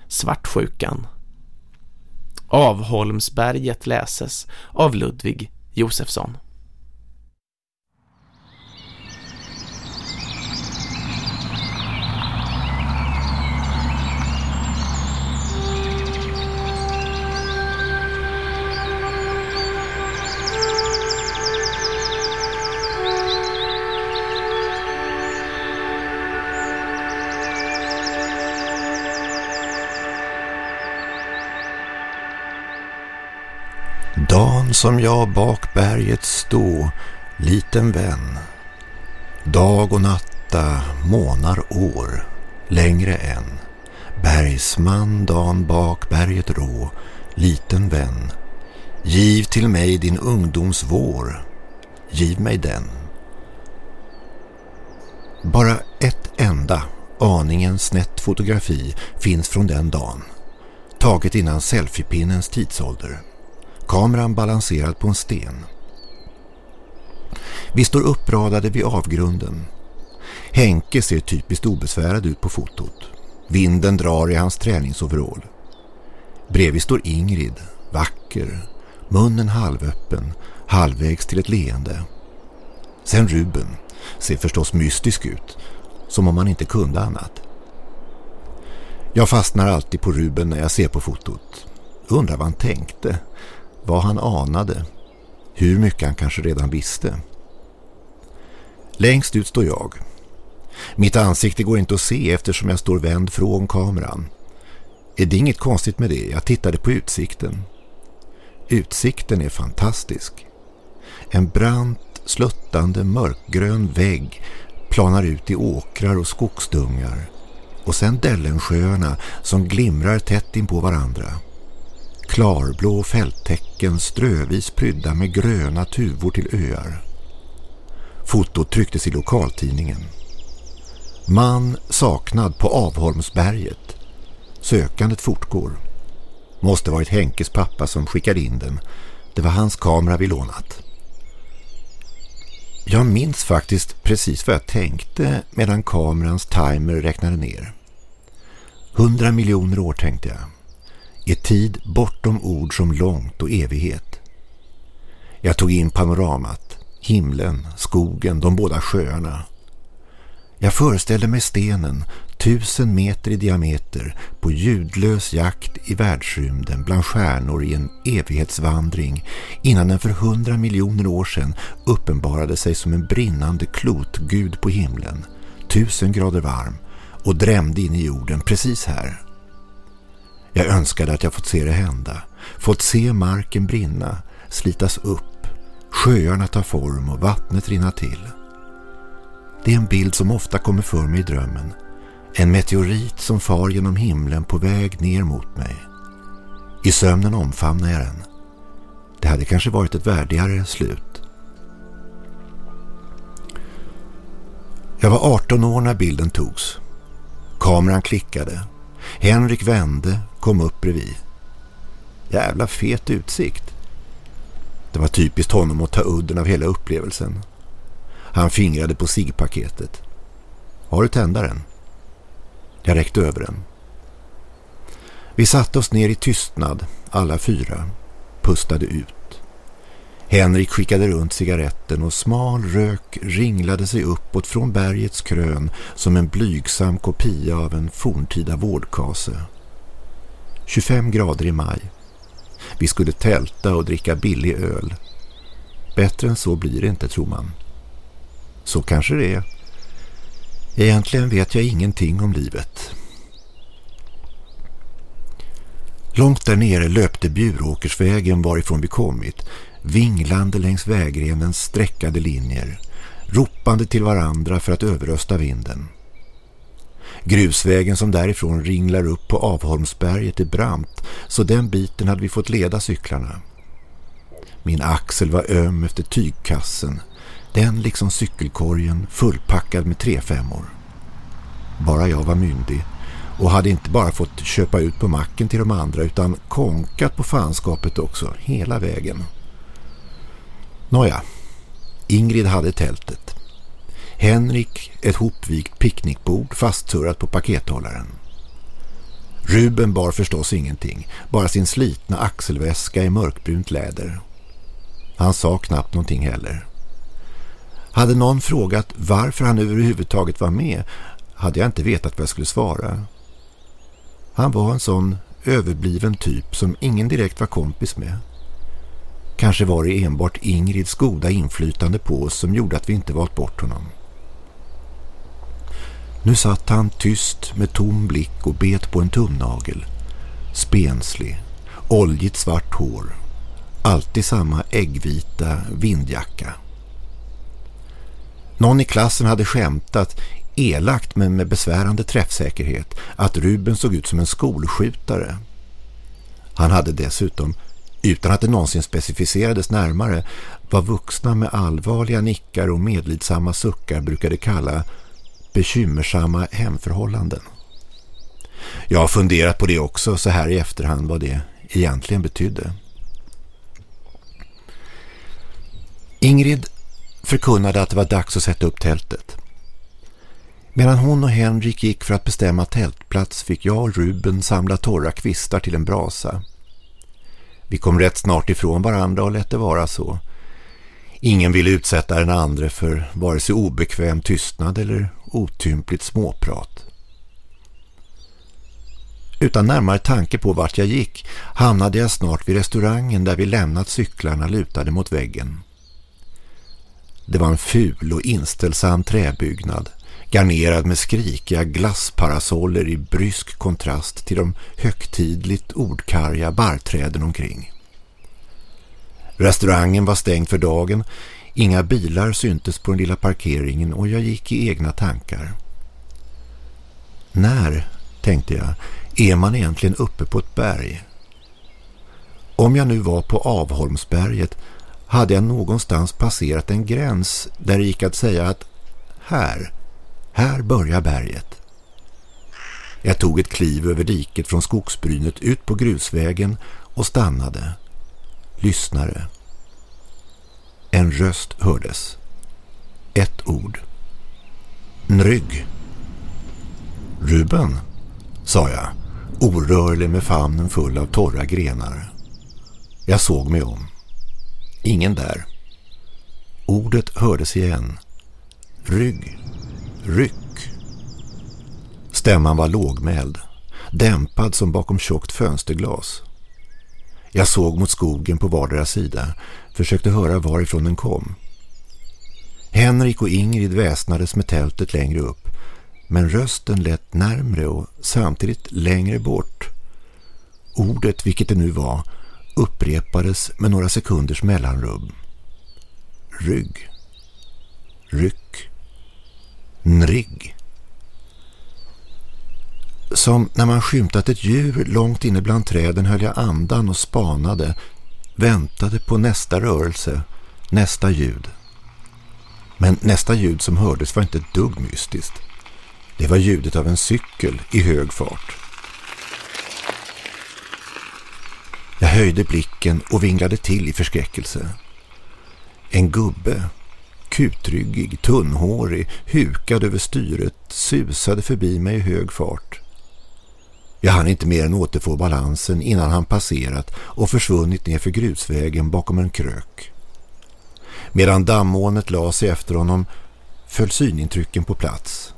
svartsjukan. Avholmsberget läses av Ludvig Josefsson. Som jag bak berget stå, liten vän. Dag och natta, månar år, längre än. Bergsman dan bak berget rå, liten vän. Giv till mig din ungdoms vår, giv mig den. Bara ett enda, aningen snett fotografi finns från den dagen. Taget innan selfiepinnens tidsålder kameran balanserad på en sten. Vi står uppradade vid avgrunden. Henke ser typiskt obesvärad ut på fotot. Vinden drar i hans träningsoverall. Bredvid står Ingrid, vacker, munnen halvöppen, halvvägs till ett leende. Sen Ruben, ser förstås mystisk ut, som om han inte kunde annat. Jag fastnar alltid på Ruben när jag ser på fotot. Undrar vad han tänkte vad han anade, hur mycket han kanske redan visste. Längst ut står jag. Mitt ansikte går inte att se eftersom jag står vänd från kameran. Är det inget konstigt med det? Jag tittade på utsikten. Utsikten är fantastisk. En brant, sluttande, mörkgrön vägg planar ut i åkrar och skogsdungar och sen Dellensjöarna som glimrar tätt in på varandra klarblå fälttäcken strövis prydda med gröna tuvor till öar. Fotot trycktes i lokaltidningen. Man saknad på Avholmsberget. Sökandet fortgår. Måste varit Henkes pappa som skickade in den. Det var hans kamera vi lånat. Jag minns faktiskt precis vad jag tänkte medan kamerans timer räknade ner. Hundra miljoner år tänkte jag. I tid bortom ord som långt och evighet. Jag tog in panoramat, himlen, skogen, de båda sjöarna. Jag föreställde mig stenen, tusen meter i diameter, på ljudlös jakt i världsrymden bland stjärnor i en evighetsvandring innan den för hundra miljoner år sedan uppenbarade sig som en brinnande klotgud på himlen, tusen grader varm och drämde in i jorden precis här. Jag önskade att jag fått se det hända, fått se marken brinna, slitas upp, sjöarna ta form och vattnet rinna till. Det är en bild som ofta kommer för mig i drömmen. En meteorit som far genom himlen på väg ner mot mig. I sömnen omfamnar jag den. Det hade kanske varit ett värdigare slut. Jag var 18 år när bilden togs. Kameran klickade. Henrik vände, kom upp bredvid. Jävla fet utsikt. Det var typiskt honom att ta udden av hela upplevelsen. Han fingrade på sigpaketet. Har du tändaren? Jag räckte över den. Vi satte oss ner i tystnad, alla fyra, pustade ut. Henrik skickade runt cigaretten och smal rök ringlade sig uppåt från bergets krön som en blygsam kopia av en forntida vårdkase. 25 grader i maj. Vi skulle tälta och dricka billig öl. Bättre än så blir det inte, tror man. Så kanske det är. Egentligen vet jag ingenting om livet. Långt där nere löpte Bjuråkersvägen varifrån vi kommit, vinglande längs vägrenens sträckade linjer, ropande till varandra för att överrösta vinden. Grusvägen som därifrån ringlar upp på Avholmsberget är brant, så den biten hade vi fått leda cyklarna. Min axel var öm efter tygkassen, den liksom cykelkorgen fullpackad med trefemmor. Bara jag var myndig och hade inte bara fått köpa ut på macken till de andra utan konkat på fanskapet också hela vägen. Nåja, Ingrid hade tältet. Henrik ett hopvikt picknickbord fastsurrat på pakethållaren. Ruben bar förstås ingenting, bara sin slitna axelväska i mörkbrunt läder. Han sa knappt någonting heller. Hade någon frågat varför han överhuvudtaget var med hade jag inte vetat vad jag skulle svara. Han var en sån överbliven typ som ingen direkt var kompis med. Kanske var det enbart Ingrids goda inflytande på oss som gjorde att vi inte valt bort honom. Nu satt han tyst med tom blick och bet på en tumnagel. Spenslig, oljigt svart hår. Alltid samma äggvita vindjacka. Någon i klassen hade skämtat, elakt men med besvärande träffsäkerhet, att Ruben såg ut som en skolskjutare. Han hade dessutom, utan att det någonsin specificerades närmare, vad vuxna med allvarliga nickar och medlidsamma suckar brukade kalla bekymmersamma hemförhållanden. Jag har funderat på det också så här i efterhand vad det egentligen betydde. Ingrid förkunnade att det var dags att sätta upp tältet. Medan hon och Henrik gick för att bestämma tältplats fick jag och Ruben samla torra kvistar till en brasa. Vi kom rätt snart ifrån varandra och lät det vara så. Ingen ville utsätta den andra för vare sig obekväm tystnad eller otympligt småprat. Utan närmare tanke på vart jag gick hamnade jag snart vid restaurangen där vi lämnat cyklarna lutade mot väggen. Det var en ful och inställsam träbyggnad garnerad med skrikiga glassparasoller i brysk kontrast till de högtidligt ordkarga barrträden omkring. Restaurangen var stängd för dagen, inga bilar syntes på den lilla parkeringen och jag gick i egna tankar. När, tänkte jag, är man egentligen uppe på ett berg? Om jag nu var på Avholmsberget hade jag någonstans passerat en gräns där det gick att säga att här, här börjar berget. Jag tog ett kliv över diket från skogsbrynet ut på grusvägen och stannade. Lyssnade. En röst hördes. Ett ord. Nrygg. Ruben, sa jag, orörlig med famnen full av torra grenar. Jag såg mig om. Ingen där. Ordet hördes igen. Rygg. Ryck. Stämman var lågmäld, dämpad som bakom tjockt fönsterglas. Jag såg mot skogen på vardera sida, försökte höra varifrån den kom. Henrik och Ingrid väsnades med tältet längre upp, men rösten lät närmre och samtidigt längre bort. Ordet, vilket det nu var, upprepades med några sekunders mellanrum. Rygg. Ryck. Nrigg. Som när man skymtat ett djur långt inne bland träden höll jag andan och spanade, väntade på nästa rörelse, nästa ljud. Men nästa ljud som hördes var inte ett dugg mystiskt. Det var ljudet av en cykel i hög fart. Jag höjde blicken och vinglade till i förskräckelse. En gubbe, kutryggig, tunnhårig, hukad över styret, susade förbi mig i hög fart. Jag hann inte mer än återfå balansen innan han passerat och försvunnit ner för grusvägen bakom en krök. Medan dammånet la sig efter honom föll synintrycken på plats.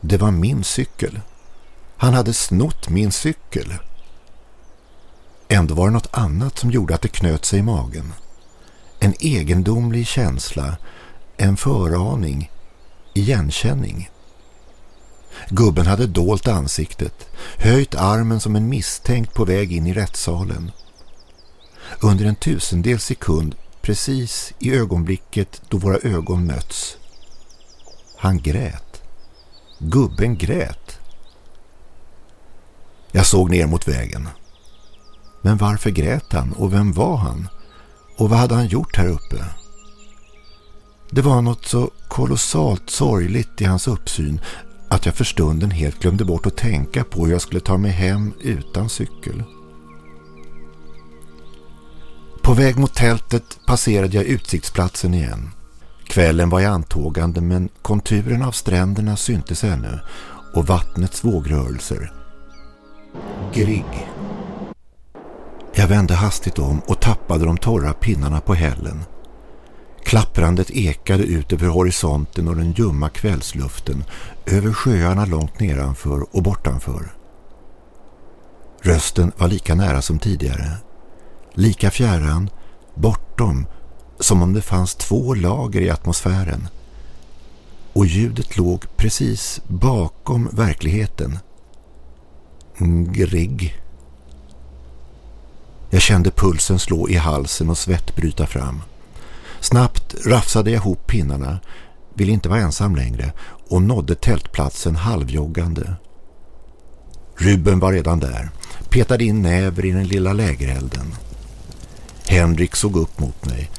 Det var min cykel. Han hade snott min cykel. Ändå var det något annat som gjorde att det knöt sig i magen. En egendomlig känsla, en föraning, igenkänning. Gubben hade dolt ansiktet, höjt armen som en misstänkt på väg in i rättssalen. Under en tusendel sekund, precis i ögonblicket då våra ögon möts. Han grät. Gubben grät. Jag såg ner mot vägen. Men varför grät han och vem var han? Och vad hade han gjort här uppe? Det var något så kolossalt sorgligt i hans uppsyn att jag för stunden helt glömde bort att tänka på hur jag skulle ta mig hem utan cykel. På väg mot tältet passerade jag utsiktsplatsen igen. Kvällen var i antågande men konturen av stränderna syntes ännu och vattnets vågrörelser. Grigg. Jag vände hastigt om och tappade de torra pinnarna på hällen. Klapprandet ekade ut över horisonten och den ljumma kvällsluften, över sjöarna långt nedanför och bortanför. Rösten var lika nära som tidigare. Lika fjärran, bortom, som om det fanns två lager i atmosfären. Och ljudet låg precis bakom verkligheten. Grigg. Jag kände pulsen slå i halsen och svett bryta fram. Snabbt rafsade jag ihop pinnarna, ville inte vara ensam längre och nådde tältplatsen halvjoggande. Ruben var redan där, petade in näver i den lilla lägerelden. Henrik såg upp mot mig.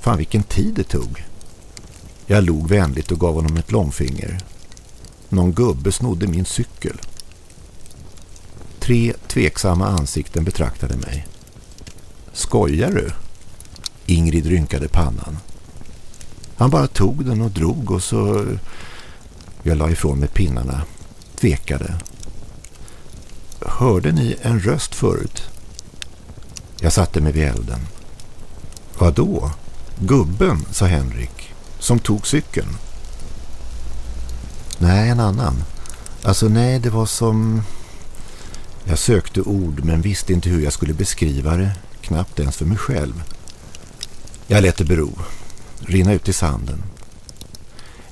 Fan vilken tid det tog. Jag log vänligt och gav honom ett långfinger. Någon gubbe snodde min cykel. Tre tveksamma ansikten betraktade mig. Skojar du? Ingrid rynkade pannan. Han bara tog den och drog och så... Jag la ifrån mig pinnarna. Tvekade. Hörde ni en röst förut? Jag satte mig vid elden. Vad då? Gubben, sa Henrik, som tog cykeln. Nej, en annan. Alltså nej, det var som... Jag sökte ord men visste inte hur jag skulle beskriva det, knappt ens för mig själv. Jag lät det bero, rinna ut i sanden.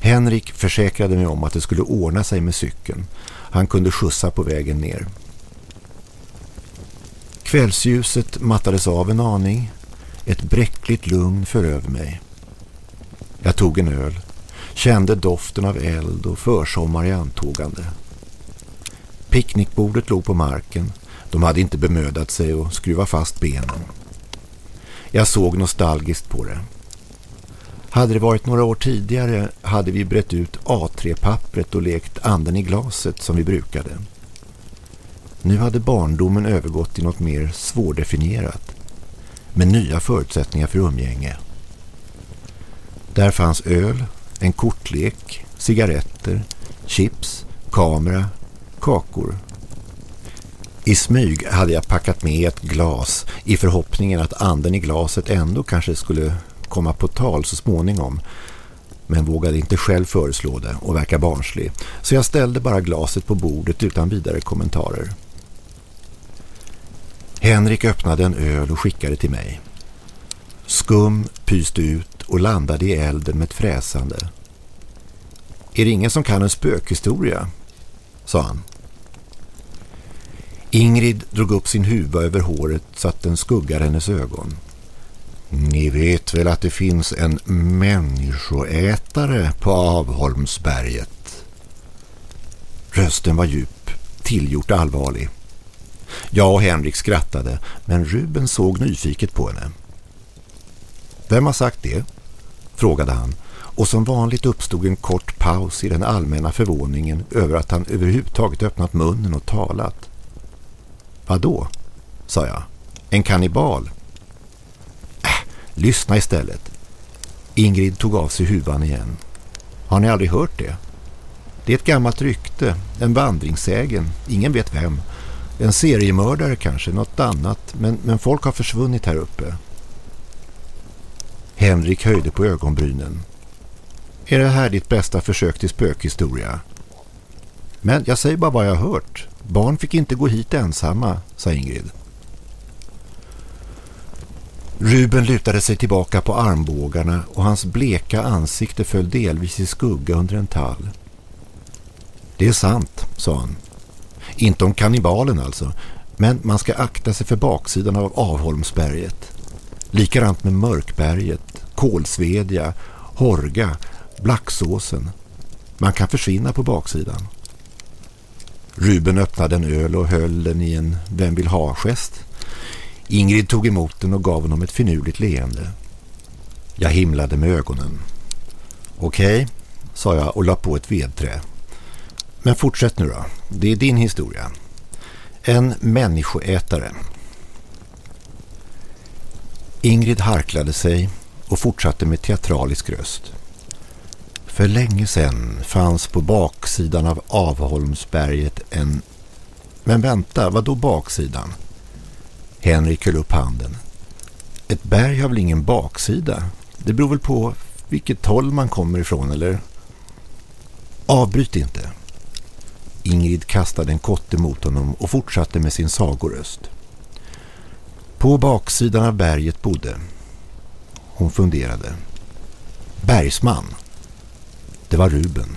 Henrik försäkrade mig om att det skulle ordna sig med cykeln. Han kunde skjutsa på vägen ner. Kvällsljuset mattades av en aning. Ett bräckligt lugn för över mig. Jag tog en öl, kände doften av eld och försommar i antågande. Picknickbordet låg på marken. De hade inte bemödat sig att skruva fast benen. Jag såg nostalgiskt på det. Hade det varit några år tidigare hade vi brett ut A3-pappret och lekt anden i glaset som vi brukade. Nu hade barndomen övergått till något mer svårdefinierat med nya förutsättningar för umgänge. Där fanns öl, en kortlek, cigaretter, chips, kamera, kakor. I smyg hade jag packat med ett glas i förhoppningen att anden i glaset ändå kanske skulle komma på tal så småningom men vågade inte själv föreslå det och verka barnslig så jag ställde bara glaset på bordet utan vidare kommentarer. Henrik öppnade en öl och skickade till mig. Skum pyste ut och landade i elden med ett fräsande. Är det ingen som kan en spökhistoria? sa han. Ingrid drog upp sin huva över håret så att den skuggar hennes ögon. Ni vet väl att det finns en människoätare på Avholmsberget? Rösten var djup, tillgjort allvarlig. Jag och Henrik skrattade, men Ruben såg nyfiket på henne. Vem har sagt det? frågade han och som vanligt uppstod en kort paus i den allmänna förvåningen över att han överhuvudtaget öppnat munnen och talat. Vadå? sa jag. En kannibal? Äh, lyssna istället. Ingrid tog av sig huvan igen. Har ni aldrig hört det? Det är ett gammalt rykte, en vandringssägen, ingen vet vem. En seriemördare kanske, något annat, men, men folk har försvunnit här uppe. Henrik höjde på ögonbrynen. Är det här ditt bästa försök till spökhistoria? Men jag säger bara vad jag har hört. Barn fick inte gå hit ensamma, sa Ingrid. Ruben lutade sig tillbaka på armbågarna och hans bleka ansikte föll delvis i skugga under en tall. Det är sant, sa han. Inte om kannibalen alltså, men man ska akta sig för baksidan av Avholmsberget. Likadant med Mörkberget, Kolsvedja, Horga, Blacksåsen. Man kan försvinna på baksidan. Ruben öppnade en öl och höll den i en vem vill ha-gest. Ingrid tog emot den och gav honom ett finurligt leende. Jag himlade med ögonen. Okej, okay, sa jag och la på ett vedträ. Men fortsätt nu då. Det är din historia. En människoätare. Ingrid harklade sig och fortsatte med teatralisk röst. För länge sedan fanns på baksidan av Avholmsberget en... Men vänta, vad då baksidan? Henrik höll upp handen. Ett berg har väl ingen baksida? Det beror väl på vilket håll man kommer ifrån, eller? Avbryt inte. Ingrid kastade en kotte mot honom och fortsatte med sin sagoröst. På baksidan av berget bodde. Hon funderade. Bergsman. Det var Ruben.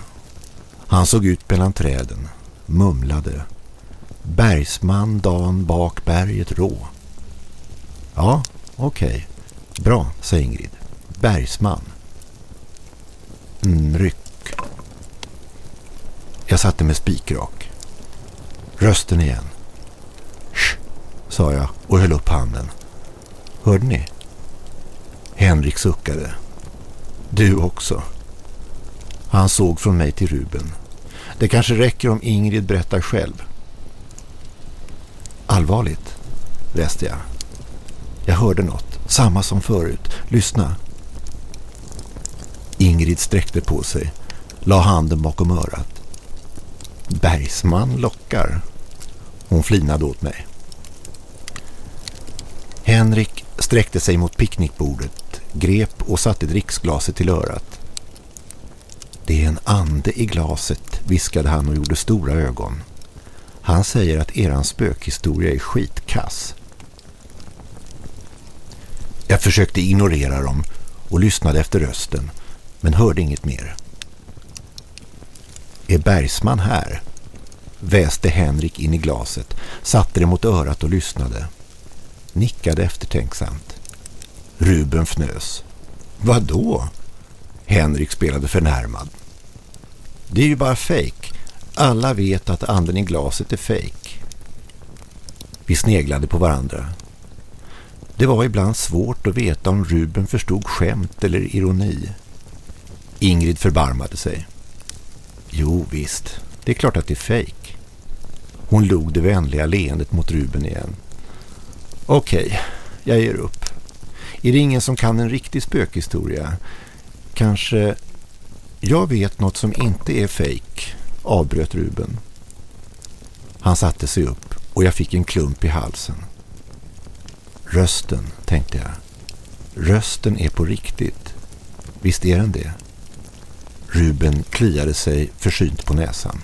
Han såg ut mellan träden, mumlade. Bergsman dan bak berget rå. Ja, okej. Okay. Bra, sa Ingrid. Bergsman. Mm, ryck. Jag satte mig spikrak. Rösten igen. Sch, sa jag och höll upp handen. Hörde ni? Henrik suckade. Du också. Han såg från mig till Ruben. Det kanske räcker om Ingrid berättar själv. Allvarligt, läste jag. Jag hörde något, samma som förut. Lyssna. Ingrid sträckte på sig, la handen bakom örat. Bergsman lockar. Hon flinade åt mig. Henrik sträckte sig mot picknickbordet, grep och satte dricksglaset till örat. Det är en ande i glaset, viskade han och gjorde stora ögon. Han säger att eran spökhistoria är skitkass. Jag försökte ignorera dem och lyssnade efter rösten, men hörde inget mer. Är Bergsman här? Väste Henrik in i glaset, satte det mot örat och lyssnade. Nickade eftertänksamt. Ruben fnös. Vad då? Henrik spelade förnärmad. Det är ju bara fake. Alla vet att anden i glaset är fake. Vi sneglade på varandra. Det var ibland svårt att veta om Ruben förstod skämt eller ironi. Ingrid förbarmade sig. Jo visst, det är klart att det är fejk. Hon log det vänliga leendet mot Ruben igen. Okej, okay, jag ger upp. Är det ingen som kan en riktig spökhistoria? Kanske... Jag vet något som inte är fejk, avbröt Ruben. Han satte sig upp och jag fick en klump i halsen. Rösten, tänkte jag. Rösten är på riktigt. Visst är den det? Ruben kliade sig försynt på näsan.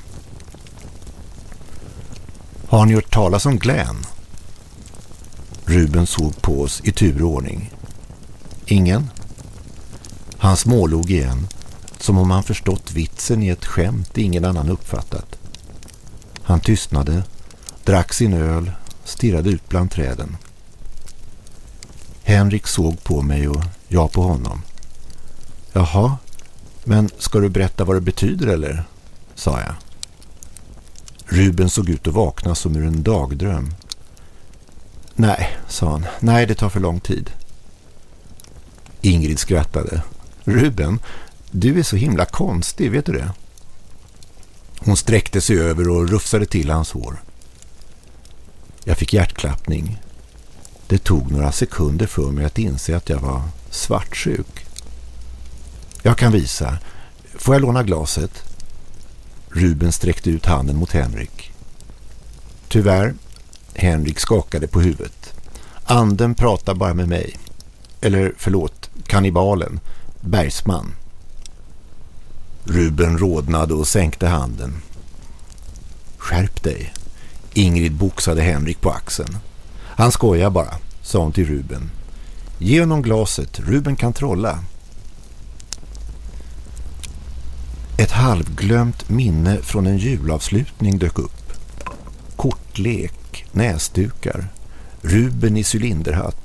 Har ni hört talas om Glenn? Ruben såg på oss i tur och ordning. Ingen? Han smålog igen, som om han förstått vitsen i ett skämt ingen annan uppfattat. Han tystnade, drack sin öl, stirrade ut bland träden. Henrik såg på mig och jag på honom. Jaha, men ska du berätta vad det betyder eller? sa jag. Ruben såg ut att vakna som ur en dagdröm. Nej, sa han. Nej, det tar för lång tid. Ingrid skrattade. Ruben, du är så himla konstig, vet du det? Hon sträckte sig över och rufsade till hans hår. Jag fick hjärtklappning. Det tog några sekunder för mig att inse att jag var svartsjuk. Jag kan visa. Får jag låna glaset? Ruben sträckte ut handen mot Henrik. Tyvärr, Henrik skakade på huvudet. Anden pratar bara med mig. Eller förlåt, kannibalen, Bergsman. Ruben rådnade och sänkte handen. Skärp dig. Ingrid boxade Henrik på axeln. Han skojar bara, sa hon till Ruben. Ge honom glaset, Ruben kan trolla. Ett halvglömt minne från en julavslutning dök upp. Kortlek, näsdukar, Ruben i cylinderhatt.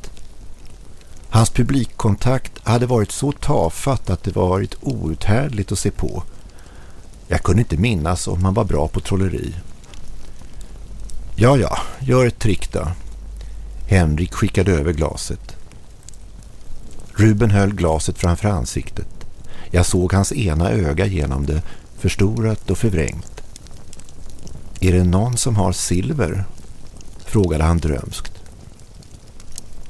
Hans publikkontakt hade varit så tafatt att det varit outhärdligt att se på. Jag kunde inte minnas om han var bra på trolleri. Ja, ja, gör ett trick då. Henrik skickade över glaset. Ruben höll glaset framför ansiktet. Jag såg hans ena öga genom det, förstorat och förvrängt. Är det någon som har silver? Frågade han drömskt.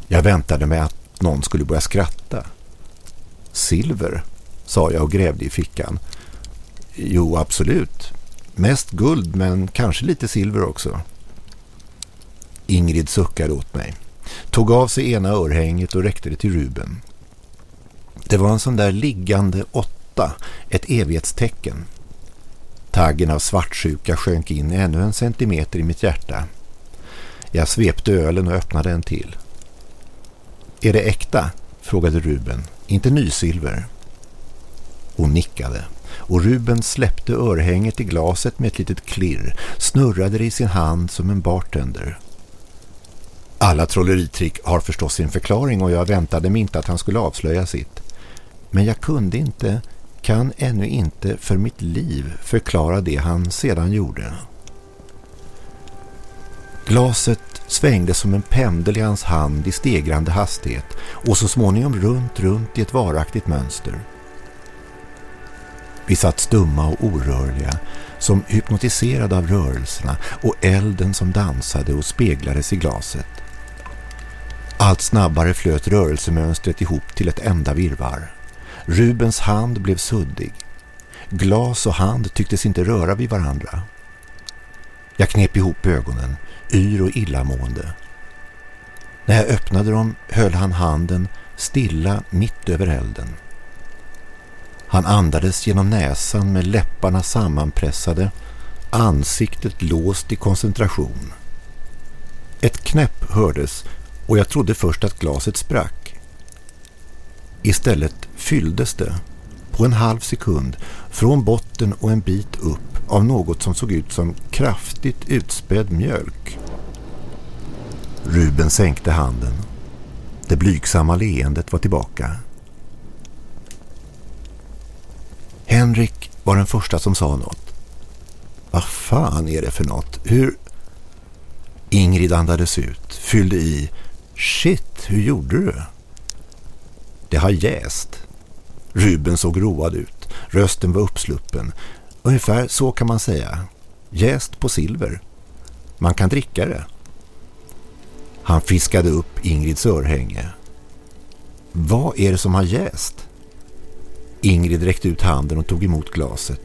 Jag väntade mig att någon skulle börja skratta. Silver, sa jag och grävde i fickan. Jo, absolut. Mest guld, men kanske lite silver också. Ingrid suckade åt mig. Tog av sig ena örhänget och räckte det till Ruben. Det var en sån där liggande åtta, ett evighetstecken. Taggen av svartsjuka sjönk in ännu en centimeter i mitt hjärta. Jag svepte ölen och öppnade en till. Är det äkta? frågade Ruben. Inte nysilver. Hon nickade och Ruben släppte örhänget i glaset med ett litet klirr, snurrade det i sin hand som en bartender. Alla trolleritrick har förstås sin förklaring och jag väntade mig inte att han skulle avslöja sitt. Men jag kunde inte, kan ännu inte för mitt liv förklara det han sedan gjorde. Glaset svängde som en pendel i hans hand i stegrande hastighet och så småningom runt, runt i ett varaktigt mönster. Vi satt stumma och orörliga, som hypnotiserade av rörelserna och elden som dansade och speglades i glaset. Allt snabbare flöt rörelsemönstret ihop till ett enda virvar. Rubens hand blev suddig. Glas och hand tycktes inte röra vid varandra. Jag knep ihop ögonen, yr och illamående. När jag öppnade dem höll han handen stilla mitt över elden. Han andades genom näsan med läpparna sammanpressade, ansiktet låst i koncentration. Ett knäpp hördes och jag trodde först att glaset sprack. Istället fylldes det på en halv sekund från botten och en bit upp av något som såg ut som kraftigt utspädd mjölk. Ruben sänkte handen. Det blygsamma leendet var tillbaka. Henrik var den första som sa något. Vad fan är det för något? Hur... Ingrid andades ut, fyllde i. Shit, hur gjorde du? Det har jäst. Ruben såg road ut. Rösten var uppsluppen. Ungefär så kan man säga. Jäst på silver. Man kan dricka det. Han fiskade upp Ingrids örhänge. Vad är det som har jäst? Ingrid räckte ut handen och tog emot glaset.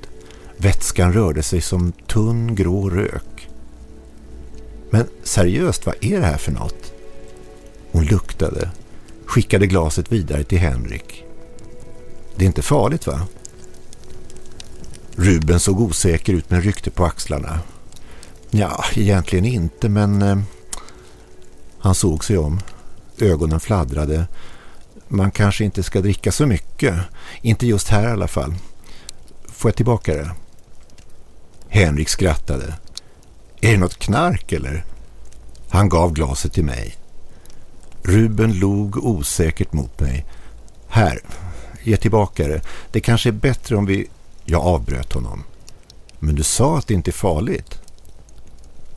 Vätskan rörde sig som tunn grå rök. Men seriöst, vad är det här för något? Hon luktade, skickade glaset vidare till Henrik. Det är inte farligt va? Ruben såg osäker ut med rykte på axlarna. Ja, egentligen inte, men eh, han såg sig om. Ögonen fladdrade. Man kanske inte ska dricka så mycket. Inte just här i alla fall. Får jag tillbaka det? Henrik skrattade. Är det något knark eller? Han gav glaset till mig. Ruben log osäkert mot mig. Här, ge tillbaka det. Det kanske är bättre om vi... Jag avbröt honom. Men du sa att det inte är farligt.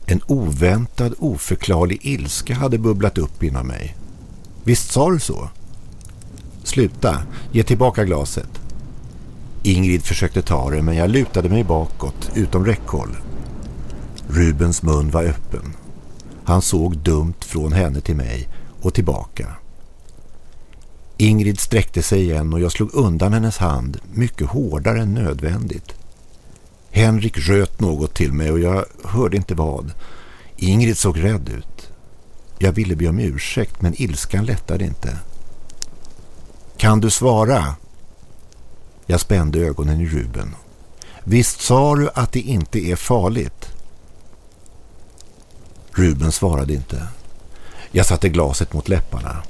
En oväntad, oförklarlig ilska hade bubblat upp inom mig. Visst sa du så? Sluta, ge tillbaka glaset. Ingrid försökte ta det men jag lutade mig bakåt, utom räckhåll. Rubens mun var öppen. Han såg dumt från henne till mig och tillbaka. Ingrid sträckte sig igen och jag slog undan hennes hand mycket hårdare än nödvändigt. Henrik röt något till mig och jag hörde inte vad. Ingrid såg rädd ut. Jag ville be om ursäkt men ilskan lättade inte. Kan du svara? Jag spände ögonen i Ruben. Visst sa du att det inte är farligt? Ruben svarade inte. Jag satte glaset mot läpparna.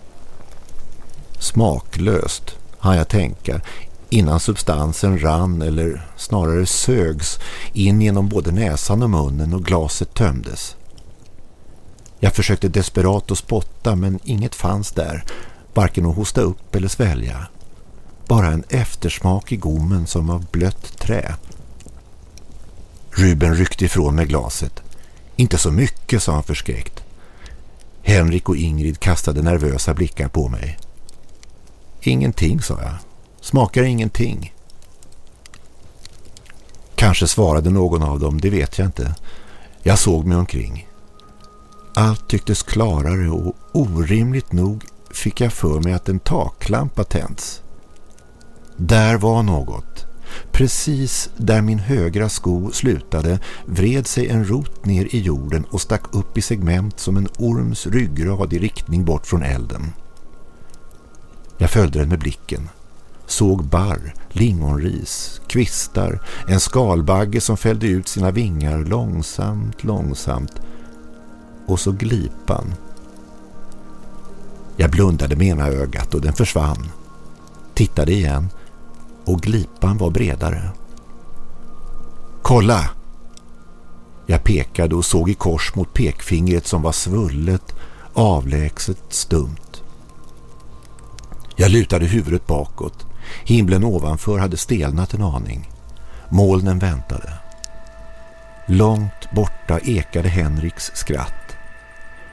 Smaklöst, hann jag tänka, innan substansen rann eller snarare sögs in genom både näsan och munnen och glaset tömdes. Jag försökte desperat att spotta men inget fanns där, varken att hosta upp eller svälja. Bara en eftersmak i gommen som av blött trä. Ruben ryckte ifrån mig glaset. Inte så mycket, sa han förskräckt. Henrik och Ingrid kastade nervösa blickar på mig. Ingenting, sa jag. Smakar ingenting. Kanske svarade någon av dem, det vet jag inte. Jag såg mig omkring. Allt tycktes klarare och orimligt nog fick jag för mig att en taklampa tänds. Där var något. Precis där min högra sko slutade vred sig en rot ner i jorden och stack upp i segment som en orms ryggrad i riktning bort från elden. Jag följde den med blicken. Såg barr, lingonris, kvistar, en skalbagge som fällde ut sina vingar långsamt, långsamt och så glipan. Jag blundade med ena ögat och den försvann. Tittade igen och glipan var bredare. Kolla! Jag pekade och såg i kors mot pekfingret som var svullet, avlägset, stumt. Jag lutade huvudet bakåt. Himlen ovanför hade stelnat en aning. Molnen väntade. Långt borta ekade Henriks skratt.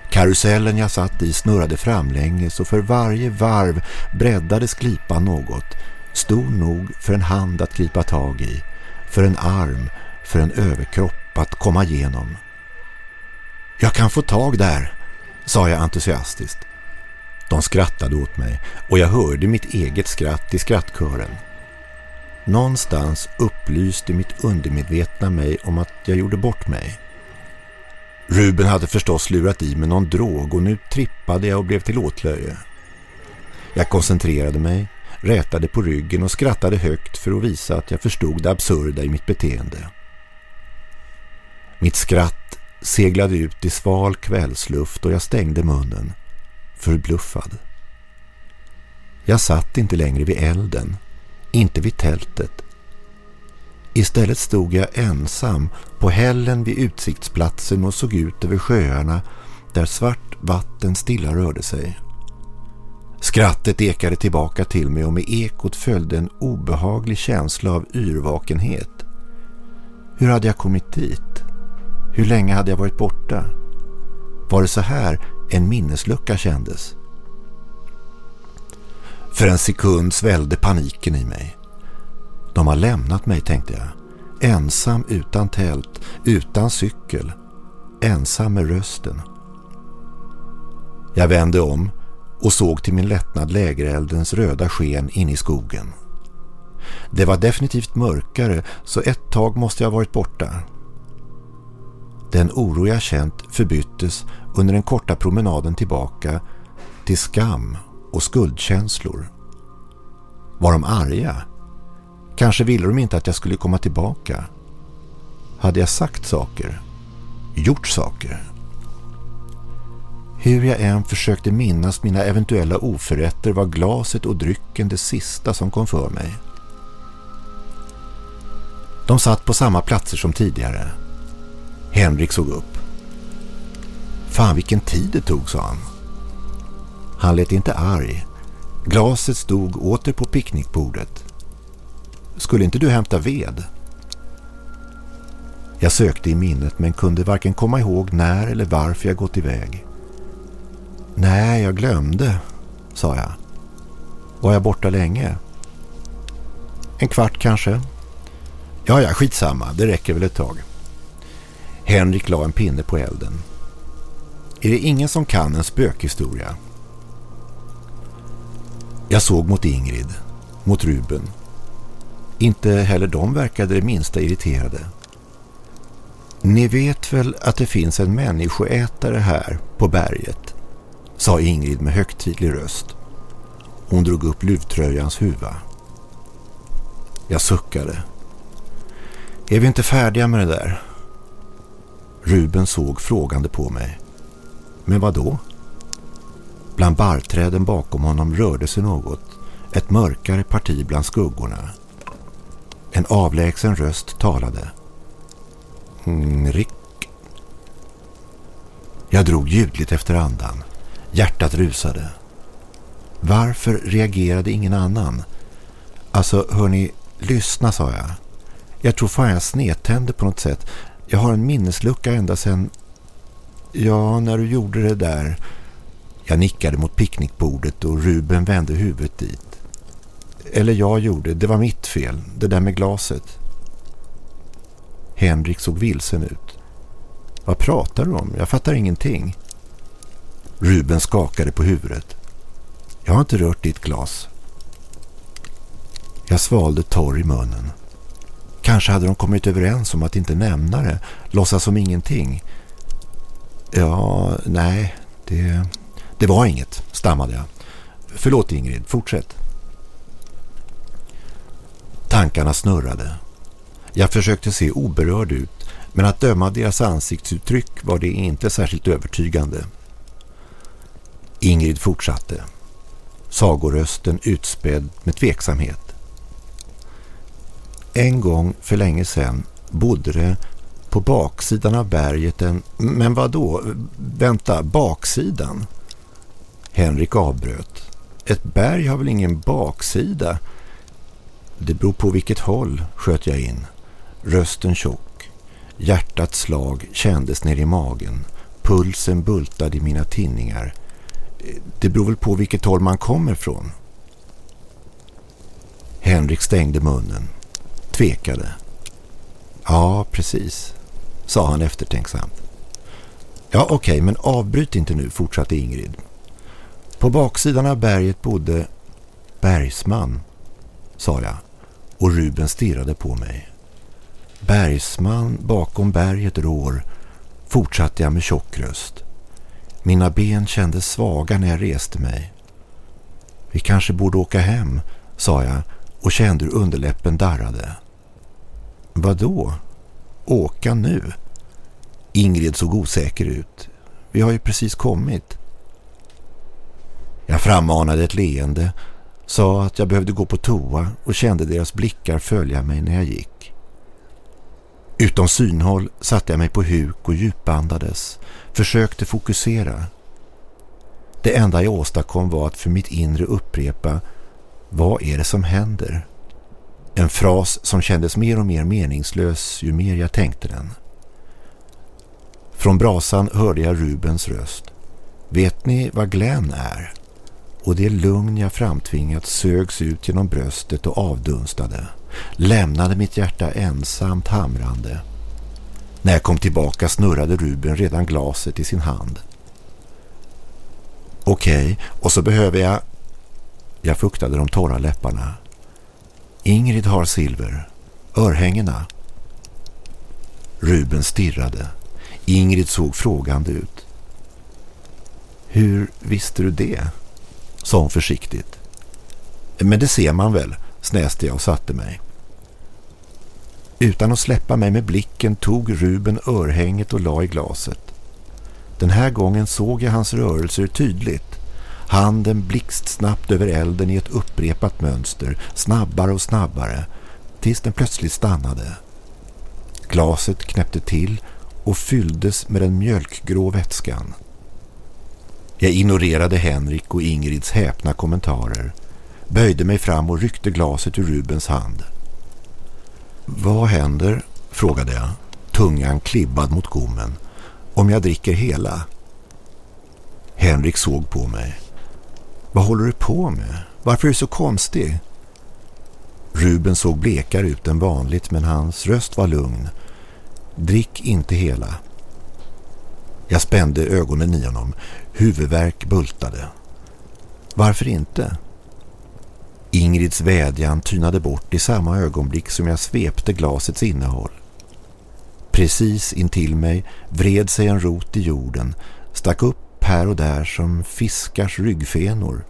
Karusellen jag satt i snurrade framlänges och för varje varv breddades glipan något. Stor nog för en hand att gripa tag i, för en arm, för en överkropp att komma igenom. Jag kan få tag där, sa jag entusiastiskt. De skrattade åt mig och jag hörde mitt eget skratt i skrattkören. Någonstans upplyste mitt undermedvetna mig om att jag gjorde bort mig. Ruben hade förstås lurat i mig någon drog och nu trippade jag och blev till åtlöje. Jag koncentrerade mig, rätade på ryggen och skrattade högt för att visa att jag förstod det absurda i mitt beteende. Mitt skratt seglade ut i sval kvällsluft och jag stängde munnen förbluffad. Jag satt inte längre vid elden, inte vid tältet. Istället stod jag ensam på hällen vid utsiktsplatsen och såg ut över sjöarna där svart vatten stilla rörde sig. Skrattet ekade tillbaka till mig och med ekot följde en obehaglig känsla av yrvakenhet. Hur hade jag kommit dit? Hur länge hade jag varit borta? Var det så här en minneslucka kändes. För en sekund svällde paniken i mig. De har lämnat mig, tänkte jag. Ensam utan tält, utan cykel. Ensam med rösten. Jag vände om och såg till min lättnad lägereldens röda sken in i skogen. Det var definitivt mörkare så ett tag måste jag ha varit borta. Den oro jag känt förbyttes under den korta promenaden tillbaka till skam och skuldkänslor. Var de arga? Kanske ville de inte att jag skulle komma tillbaka. Hade jag sagt saker? Gjort saker? Hur jag än försökte minnas mina eventuella oförrätter var glaset och drycken det sista som kom för mig. De satt på samma platser som tidigare. Henrik såg upp. Fan vilken tid det tog, sa han. Han lät inte arg. Glaset stod åter på picknickbordet. Skulle inte du hämta ved? Jag sökte i minnet men kunde varken komma ihåg när eller varför jag gått iväg. Nej, jag glömde, sa jag. Var jag borta länge? En kvart kanske. Ja, ja, skitsamma. Det räcker väl ett tag. Henrik la en pinne på elden. Är det ingen som kan en spökhistoria? Jag såg mot Ingrid, mot Ruben. Inte heller de verkade det minsta irriterade. Ni vet väl att det finns en människoätare här på berget, sa Ingrid med högtidlig röst. Hon drog upp luvtröjans huva. Jag suckade. Är vi inte färdiga med det där? Ruben såg frågande på mig. Men vad då? Bland barrträden bakom honom rörde sig något. Ett mörkare parti bland skuggorna. En avlägsen röst talade. Mm, Rick. Jag drog ljudligt efter andan. Hjärtat rusade. Varför reagerade ingen annan? Alltså, hörni, lyssna, sa jag. Jag tror fan jag snedtände på något sätt. Jag har en minneslucka ända sedan... Ja, när du gjorde det där. Jag nickade mot picknickbordet och Ruben vände huvudet dit. Eller jag gjorde, det var mitt fel. Det där med glaset. Henrik såg vilsen ut. Vad pratar du om? Jag fattar ingenting. Ruben skakade på huvudet. Jag har inte rört ditt glas. Jag svalde torr i munnen. Kanske hade de kommit överens om att inte nämna det. Låtsas som ingenting. Ja, nej, det, det var inget, stammade jag. Förlåt Ingrid, fortsätt. Tankarna snurrade. Jag försökte se oberörd ut, men att döma deras ansiktsuttryck var det inte särskilt övertygande. Ingrid fortsatte. Sagorösten utspädd med tveksamhet. En gång för länge sedan bodde det på baksidan av berget en... Men vad då? Vänta, baksidan? Henrik avbröt. Ett berg har väl ingen baksida? Det beror på vilket håll, sköt jag in. Rösten tjock. Hjärtats slag kändes ner i magen. Pulsen bultade i mina tinningar. Det beror väl på vilket håll man kommer från. Henrik stängde munnen tvekade. Ja, precis, sa han eftertänksamt. Ja, okej, okay, men avbryt inte nu, fortsatte Ingrid. På baksidan av berget bodde Bergsman, sa jag, och Ruben stirrade på mig. Bergsman bakom berget rår, fortsatte jag med tjock röst. Mina ben kändes svaga när jag reste mig. Vi kanske borde åka hem, sa jag och kände hur underläppen darrade. Vad då? Åka nu? Ingrid såg osäker ut. Vi har ju precis kommit. Jag frammanade ett leende, sa att jag behövde gå på toa och kände deras blickar följa mig när jag gick. Utom synhåll satte jag mig på huk och djupandades, försökte fokusera. Det enda jag åstadkom var att för mitt inre upprepa vad är det som händer? En fras som kändes mer och mer meningslös ju mer jag tänkte den. Från brasan hörde jag Rubens röst. Vet ni vad Glenn är? och det lugn jag framtvingat sögs ut genom bröstet och avdunstade. Lämnade mitt hjärta ensamt hamrande. När jag kom tillbaka snurrade Ruben redan glaset i sin hand. Okej, okay, och så behöver jag... Jag fuktade de torra läpparna. Ingrid har silver. Örhängena. Ruben stirrade. Ingrid såg frågande ut. Hur visste du det? sa hon försiktigt. Men det ser man väl, snäste jag och satte mig. Utan att släppa mig med blicken tog Ruben örhänget och la i glaset. Den här gången såg jag hans rörelser tydligt. Handen blixtsnabbt över elden i ett upprepat mönster, snabbare och snabbare, tills den plötsligt stannade. Glaset knäppte till och fylldes med den mjölkgrå vätskan. Jag ignorerade Henrik och Ingrids häpna kommentarer, böjde mig fram och ryckte glaset ur Rubens hand. Vad händer, frågade jag, tungan klibbad mot gommen, om jag dricker hela? Henrik såg på mig. Vad håller du på med? Varför är du så konstig? Ruben såg blekare ut än vanligt men hans röst var lugn. Drick inte hela. Jag spände ögonen i honom. Huvudvärk bultade. Varför inte? Ingrids vädjan tynade bort i samma ögonblick som jag svepte glasets innehåll. Precis intill mig vred sig en rot i jorden, stack upp här och där som fiskars ryggfenor.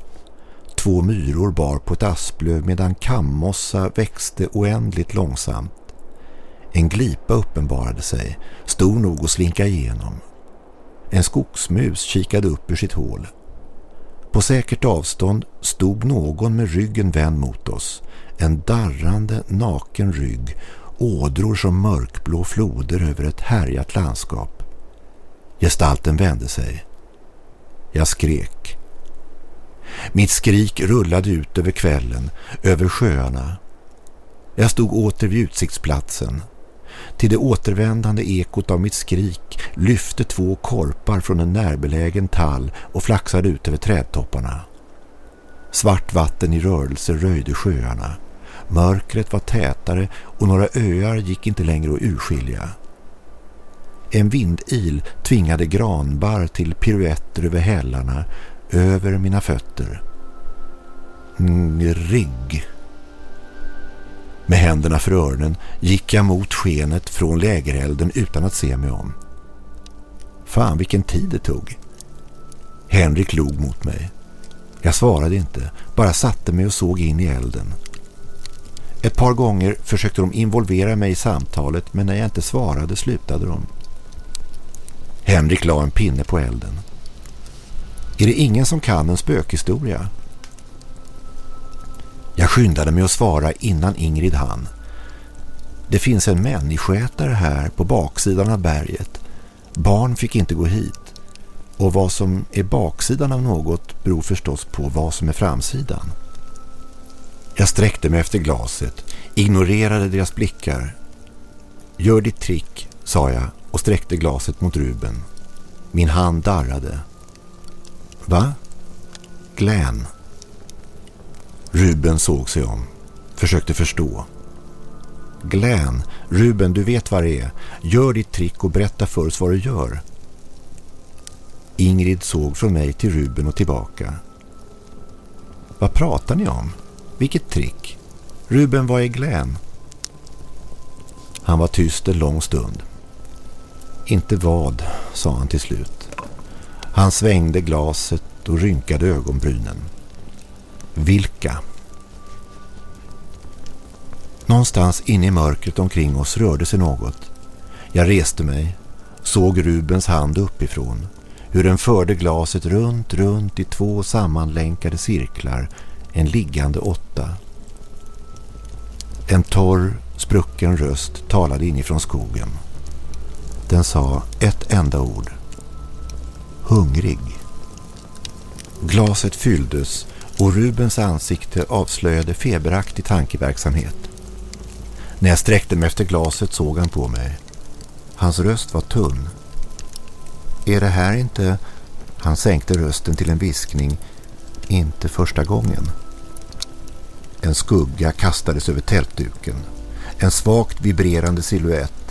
Två myror bar på ett asplöv medan kammossa växte oändligt långsamt. En glipa uppenbarade sig, stor nog att slinka igenom. En skogsmus kikade upp ur sitt hål. På säkert avstånd stod någon med ryggen vänd mot oss. En darrande, naken rygg, ådror som mörkblå floder över ett härjat landskap. Gestalten vände sig. Jag skrek. Mitt skrik rullade ut över kvällen, över sjöarna. Jag stod åter vid utsiktsplatsen. Till det återvändande ekot av mitt skrik lyfte två korpar från en närbelägen tall och flaxade ut över trädtopparna. Svart vatten i rörelse röjde sjöarna. Mörkret var tätare och några öar gick inte längre att urskilja. En vindil tvingade granbar till piruetter över hällarna, över mina fötter. Rigg. Med händerna för öronen gick jag mot skenet från lägerelden utan att se mig om. Fan vilken tid det tog. Henrik log mot mig. Jag svarade inte, bara satte mig och såg in i elden. Ett par gånger försökte de involvera mig i samtalet men när jag inte svarade slutade de. Henrik la en pinne på elden. Är det ingen som kan en spökhistoria? Jag skyndade mig att svara innan Ingrid hann. Det finns en människoätare här på baksidan av berget. Barn fick inte gå hit. Och vad som är baksidan av något beror förstås på vad som är framsidan. Jag sträckte mig efter glaset, ignorerade deras blickar. Gör ditt trick, sa jag och sträckte glaset mot Ruben. Min hand darrade. Va? Glenn. Ruben såg sig om. Försökte förstå. Glenn, Ruben, du vet vad det är. Gör ditt trick och berätta för oss vad du gör. Ingrid såg från mig till Ruben och tillbaka. Vad pratar ni om? Vilket trick? Ruben, vad är Glenn? Han var tyst en lång stund. Inte vad, sa han till slut. Han svängde glaset och rynkade ögonbrynen. Vilka? Någonstans inne i mörkret omkring oss rörde sig något. Jag reste mig, såg Rubens hand uppifrån, hur den förde glaset runt, runt i två sammanlänkade cirklar, en liggande åtta. En torr, sprucken röst talade inifrån skogen. Den sa ett enda ord. Hungrig. Glaset fylldes och Rubens ansikte avslöjade feberaktig tankeverksamhet. När jag sträckte mig efter glaset såg han på mig. Hans röst var tunn. Är det här inte... Han sänkte rösten till en viskning. Inte första gången. En skugga kastades över tältduken. En svagt vibrerande siluett.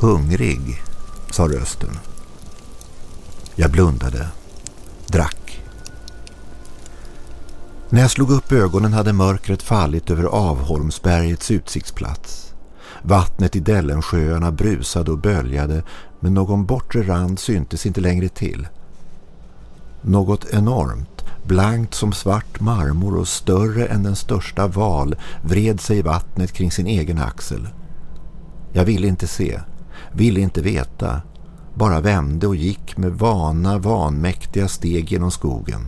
Hungrig, sa rösten. Jag blundade. Drack. När jag slog upp ögonen hade mörkret fallit över Avholmsbergets utsiktsplats. Vattnet i Dellensjöarna brusade och böljade men någon bortre rand syntes inte längre till. Något enormt, blankt som svart marmor och större än den största val vred sig i vattnet kring sin egen axel. Jag ville inte se, ville inte veta, bara vände och gick med vana, vanmäktiga steg genom skogen.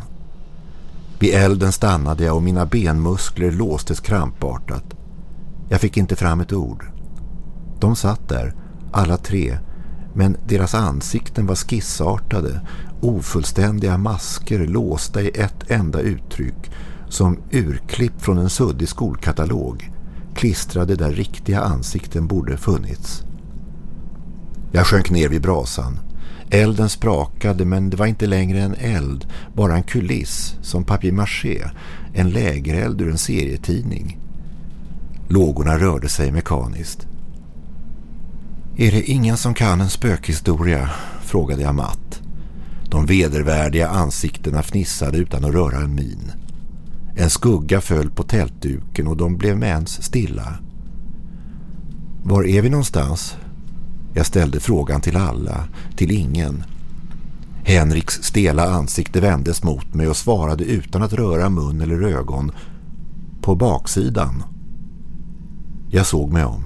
Vid elden stannade jag och mina benmuskler låstes krampartat. Jag fick inte fram ett ord. De satt där, alla tre, men deras ansikten var skissartade, ofullständiga masker låsta i ett enda uttryck som urklipp från en suddig skolkatalog klistrade där riktiga ansikten borde funnits. Jag sjönk ner vid brasan. Elden sprakade men det var inte längre en eld, bara en kuliss som papier-maché, en lägereld ur en serietidning. Lågorna rörde sig mekaniskt. Är det ingen som kan en spökhistoria? frågade jag matt. De vedervärdiga ansiktena fnissade utan att röra en min. En skugga föll på tältduken och de blev med ens stilla. Var är vi någonstans? Jag ställde frågan till alla, till ingen. Henriks stela ansikte vändes mot mig och svarade utan att röra mun eller ögon. På baksidan. Jag såg mig om.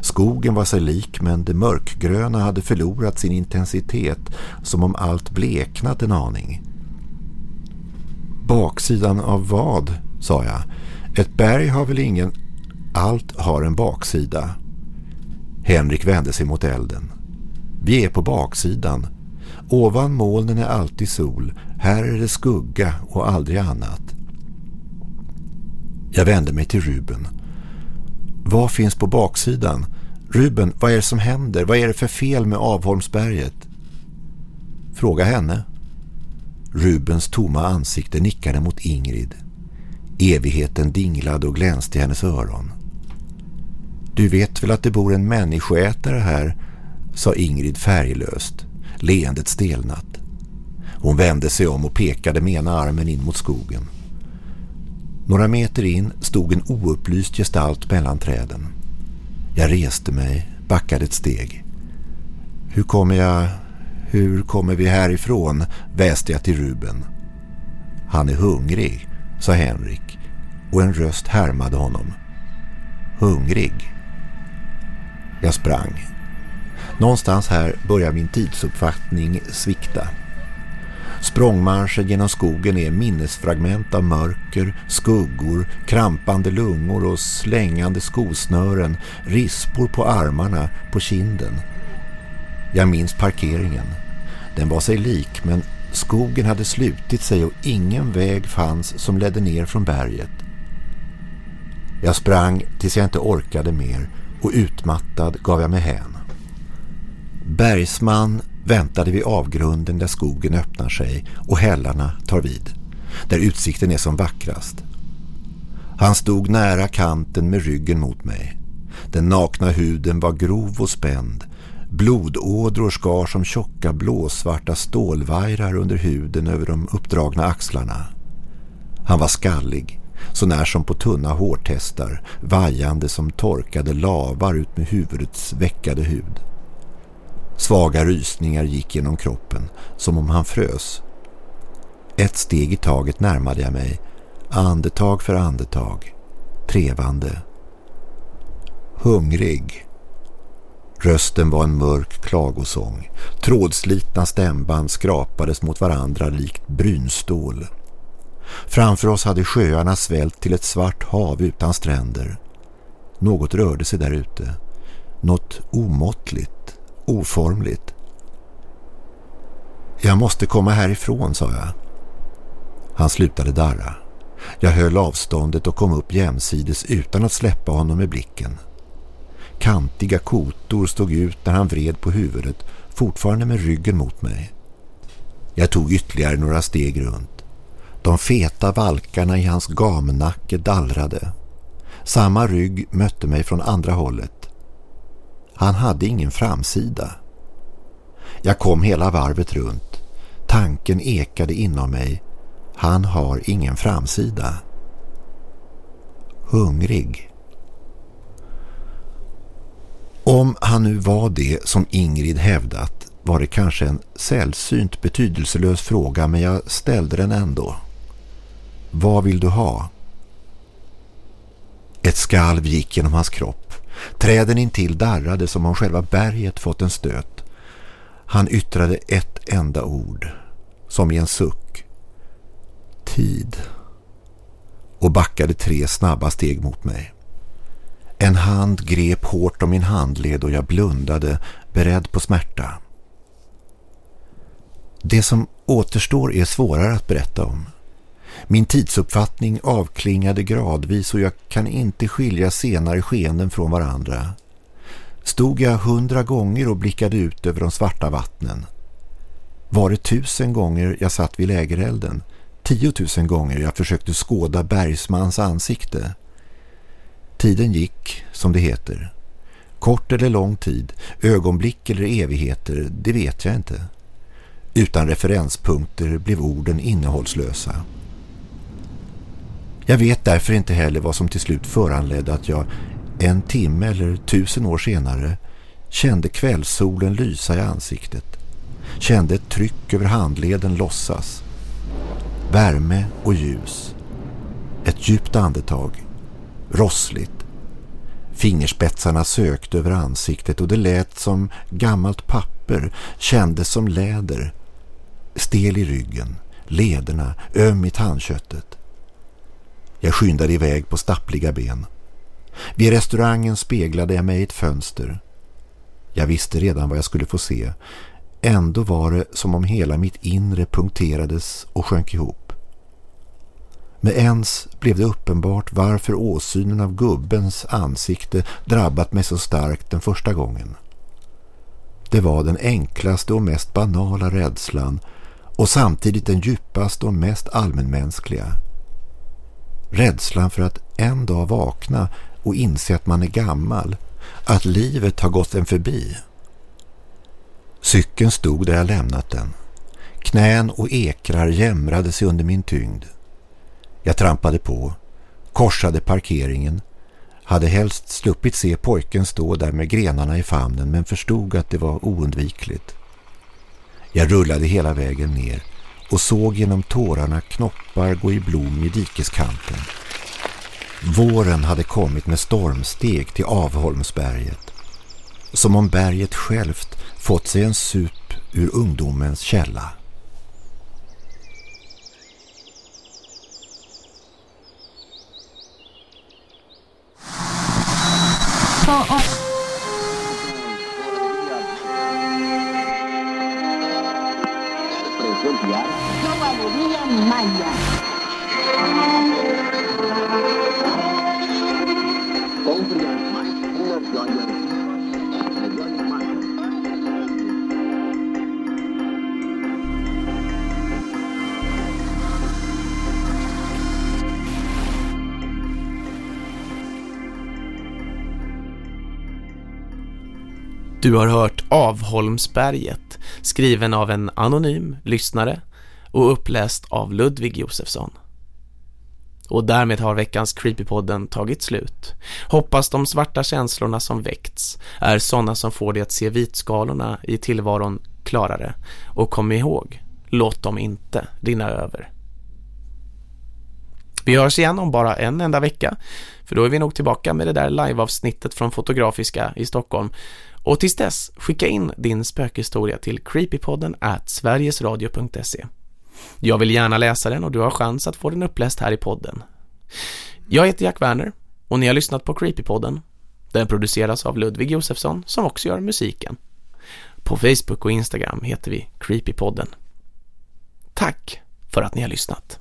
Skogen var sig lik men det mörkgröna hade förlorat sin intensitet som om allt bleknat en aning. Baksidan av vad, sa jag. Ett berg har väl ingen... Allt har en baksida. Henrik vände sig mot elden. Vi är på baksidan. Ovan molnen är alltid sol. Här är det skugga och aldrig annat. Jag vände mig till Ruben. Vad finns på baksidan? Ruben, vad är det som händer? Vad är det för fel med Avholmsberget? Fråga henne. Rubens tomma ansikte nickade mot Ingrid. Evigheten dinglade och glänste i hennes öron. Du vet väl att det bor en människoätare här, sa Ingrid färglöst, leendet stelnat. Hon vände sig om och pekade med ena armen in mot skogen. Några meter in stod en oupplyst gestalt mellan träden. Jag reste mig, backade ett steg. Hur kommer jag... Hur kommer vi härifrån? väste jag till Ruben. Han är hungrig, sa Henrik och en röst härmade honom. Hungrig? Jag sprang. Någonstans här börjar min tidsuppfattning svikta. Språngmarschen genom skogen är minnesfragment av mörker, skuggor, krampande lungor och slängande skosnören, rispor på armarna, på kinden. Jag minns parkeringen. Den var sig lik men skogen hade slutit sig och ingen väg fanns som ledde ner från berget. Jag sprang tills jag inte orkade mer och utmattad gav jag mig hän. Bergsman väntade vid avgrunden där skogen öppnar sig och hällarna tar vid, där utsikten är som vackrast. Han stod nära kanten med ryggen mot mig. Den nakna huden var grov och spänd. Blodådror skar som tjocka blåsvarta stålvajrar under huden över de uppdragna axlarna. Han var skallig, så när som på tunna hårtestar, vajande som torkade lavar ut med huvudets veckade hud. Svaga rysningar gick genom kroppen, som om han frös. Ett steg i taget närmade jag mig, andetag för andetag, trevande. Hungrig. Rösten var en mörk klagosång. Trådslitna stämband skrapades mot varandra likt brynstål. Framför oss hade sjöarna svällt till ett svart hav utan stränder. Något rörde sig där ute. Något omåttligt, oformligt. Jag måste komma härifrån, sa jag. Han slutade darra. Jag höll avståndet och kom upp jämsides utan att släppa honom med blicken. Kantiga kotor stod ut när han vred på huvudet, fortfarande med ryggen mot mig. Jag tog ytterligare några steg runt. De feta valkarna i hans gamnacke dallrade. Samma rygg mötte mig från andra hållet. Han hade ingen framsida. Jag kom hela varvet runt. Tanken ekade inom mig. Han har ingen framsida. Hungrig. Om han nu var det som Ingrid hävdat var det kanske en sällsynt betydelselös fråga men jag ställde den ändå. Vad vill du ha? Ett skalv gick genom hans kropp. Träden intill darrade som om själva berget fått en stöt. Han yttrade ett enda ord, som i en suck. Tid. Och backade tre snabba steg mot mig. En hand grep hårt om min handled och jag blundade, beredd på smärta. Det som återstår är svårare att berätta om. Min tidsuppfattning avklingade gradvis och jag kan inte skilja senare skenen från varandra. Stod jag hundra gånger och blickade ut över de svarta vattnen. Var det tusen gånger jag satt vid lägerelden? Tiotusen gånger jag försökte skåda Bergsmans ansikte. Tiden gick, som det heter. Kort eller lång tid, ögonblick eller evigheter, det vet jag inte. Utan referenspunkter blev orden innehållslösa. Jag vet därför inte heller vad som till slut föranledde att jag en timme eller tusen år senare kände kvällssolen lysa i ansiktet. Kände ett tryck över handleden lossas. Värme och ljus. Ett djupt andetag. Rossligt. Fingerspetsarna sökte över ansiktet och det lät som gammalt papper, kändes som läder. Stel i ryggen, lederna, öm i tandköttet. Jag skyndade iväg på stappliga ben. Vid restaurangen speglade jag mig i ett fönster. Jag visste redan vad jag skulle få se. Ändå var det som om hela mitt inre punkterades och sjönk ihop. Med ens blev det uppenbart varför åsynen av gubbens ansikte drabbat mig så starkt den första gången. Det var den enklaste och mest banala rädslan och samtidigt den djupaste och mest allmänmänskliga. Rädslan för att en dag vakna och inse att man är gammal, att livet har gått en förbi. Cykeln stod där jag lämnat den. Knän och ekrar jämrade sig under min tyngd. Jag trampade på, korsade parkeringen, hade helst sluppit se pojken stå där med grenarna i famnen men förstod att det var oundvikligt. Jag rullade hela vägen ner och såg genom tårarna knoppar gå i blom i dikeskanten. Våren hade kommit med stormsteg till Avholmsberget. Som om berget självt fått sig en sup ur ungdomens källa. Du har hört Avholmsberget, skriven av en anonym lyssnare och uppläst av Ludvig Josefsson. Och därmed har veckans Creepypodden tagit slut. Hoppas de svarta känslorna som väckts är sådana som får dig att se vitskalorna i tillvaron klarare. Och kom ihåg, låt dem inte rinna över. Vi hörs igen om bara en enda vecka, för då är vi nog tillbaka med det där liveavsnittet från Fotografiska i Stockholm och tills dess, skicka in din spökhistoria till creepypodden at sverigesradio.se. Jag vill gärna läsa den och du har chans att få den uppläst här i podden. Jag heter Jack Werner och ni har lyssnat på Creepypodden. Den produceras av Ludvig Josefsson som också gör musiken. På Facebook och Instagram heter vi Creepypodden. Tack för att ni har lyssnat.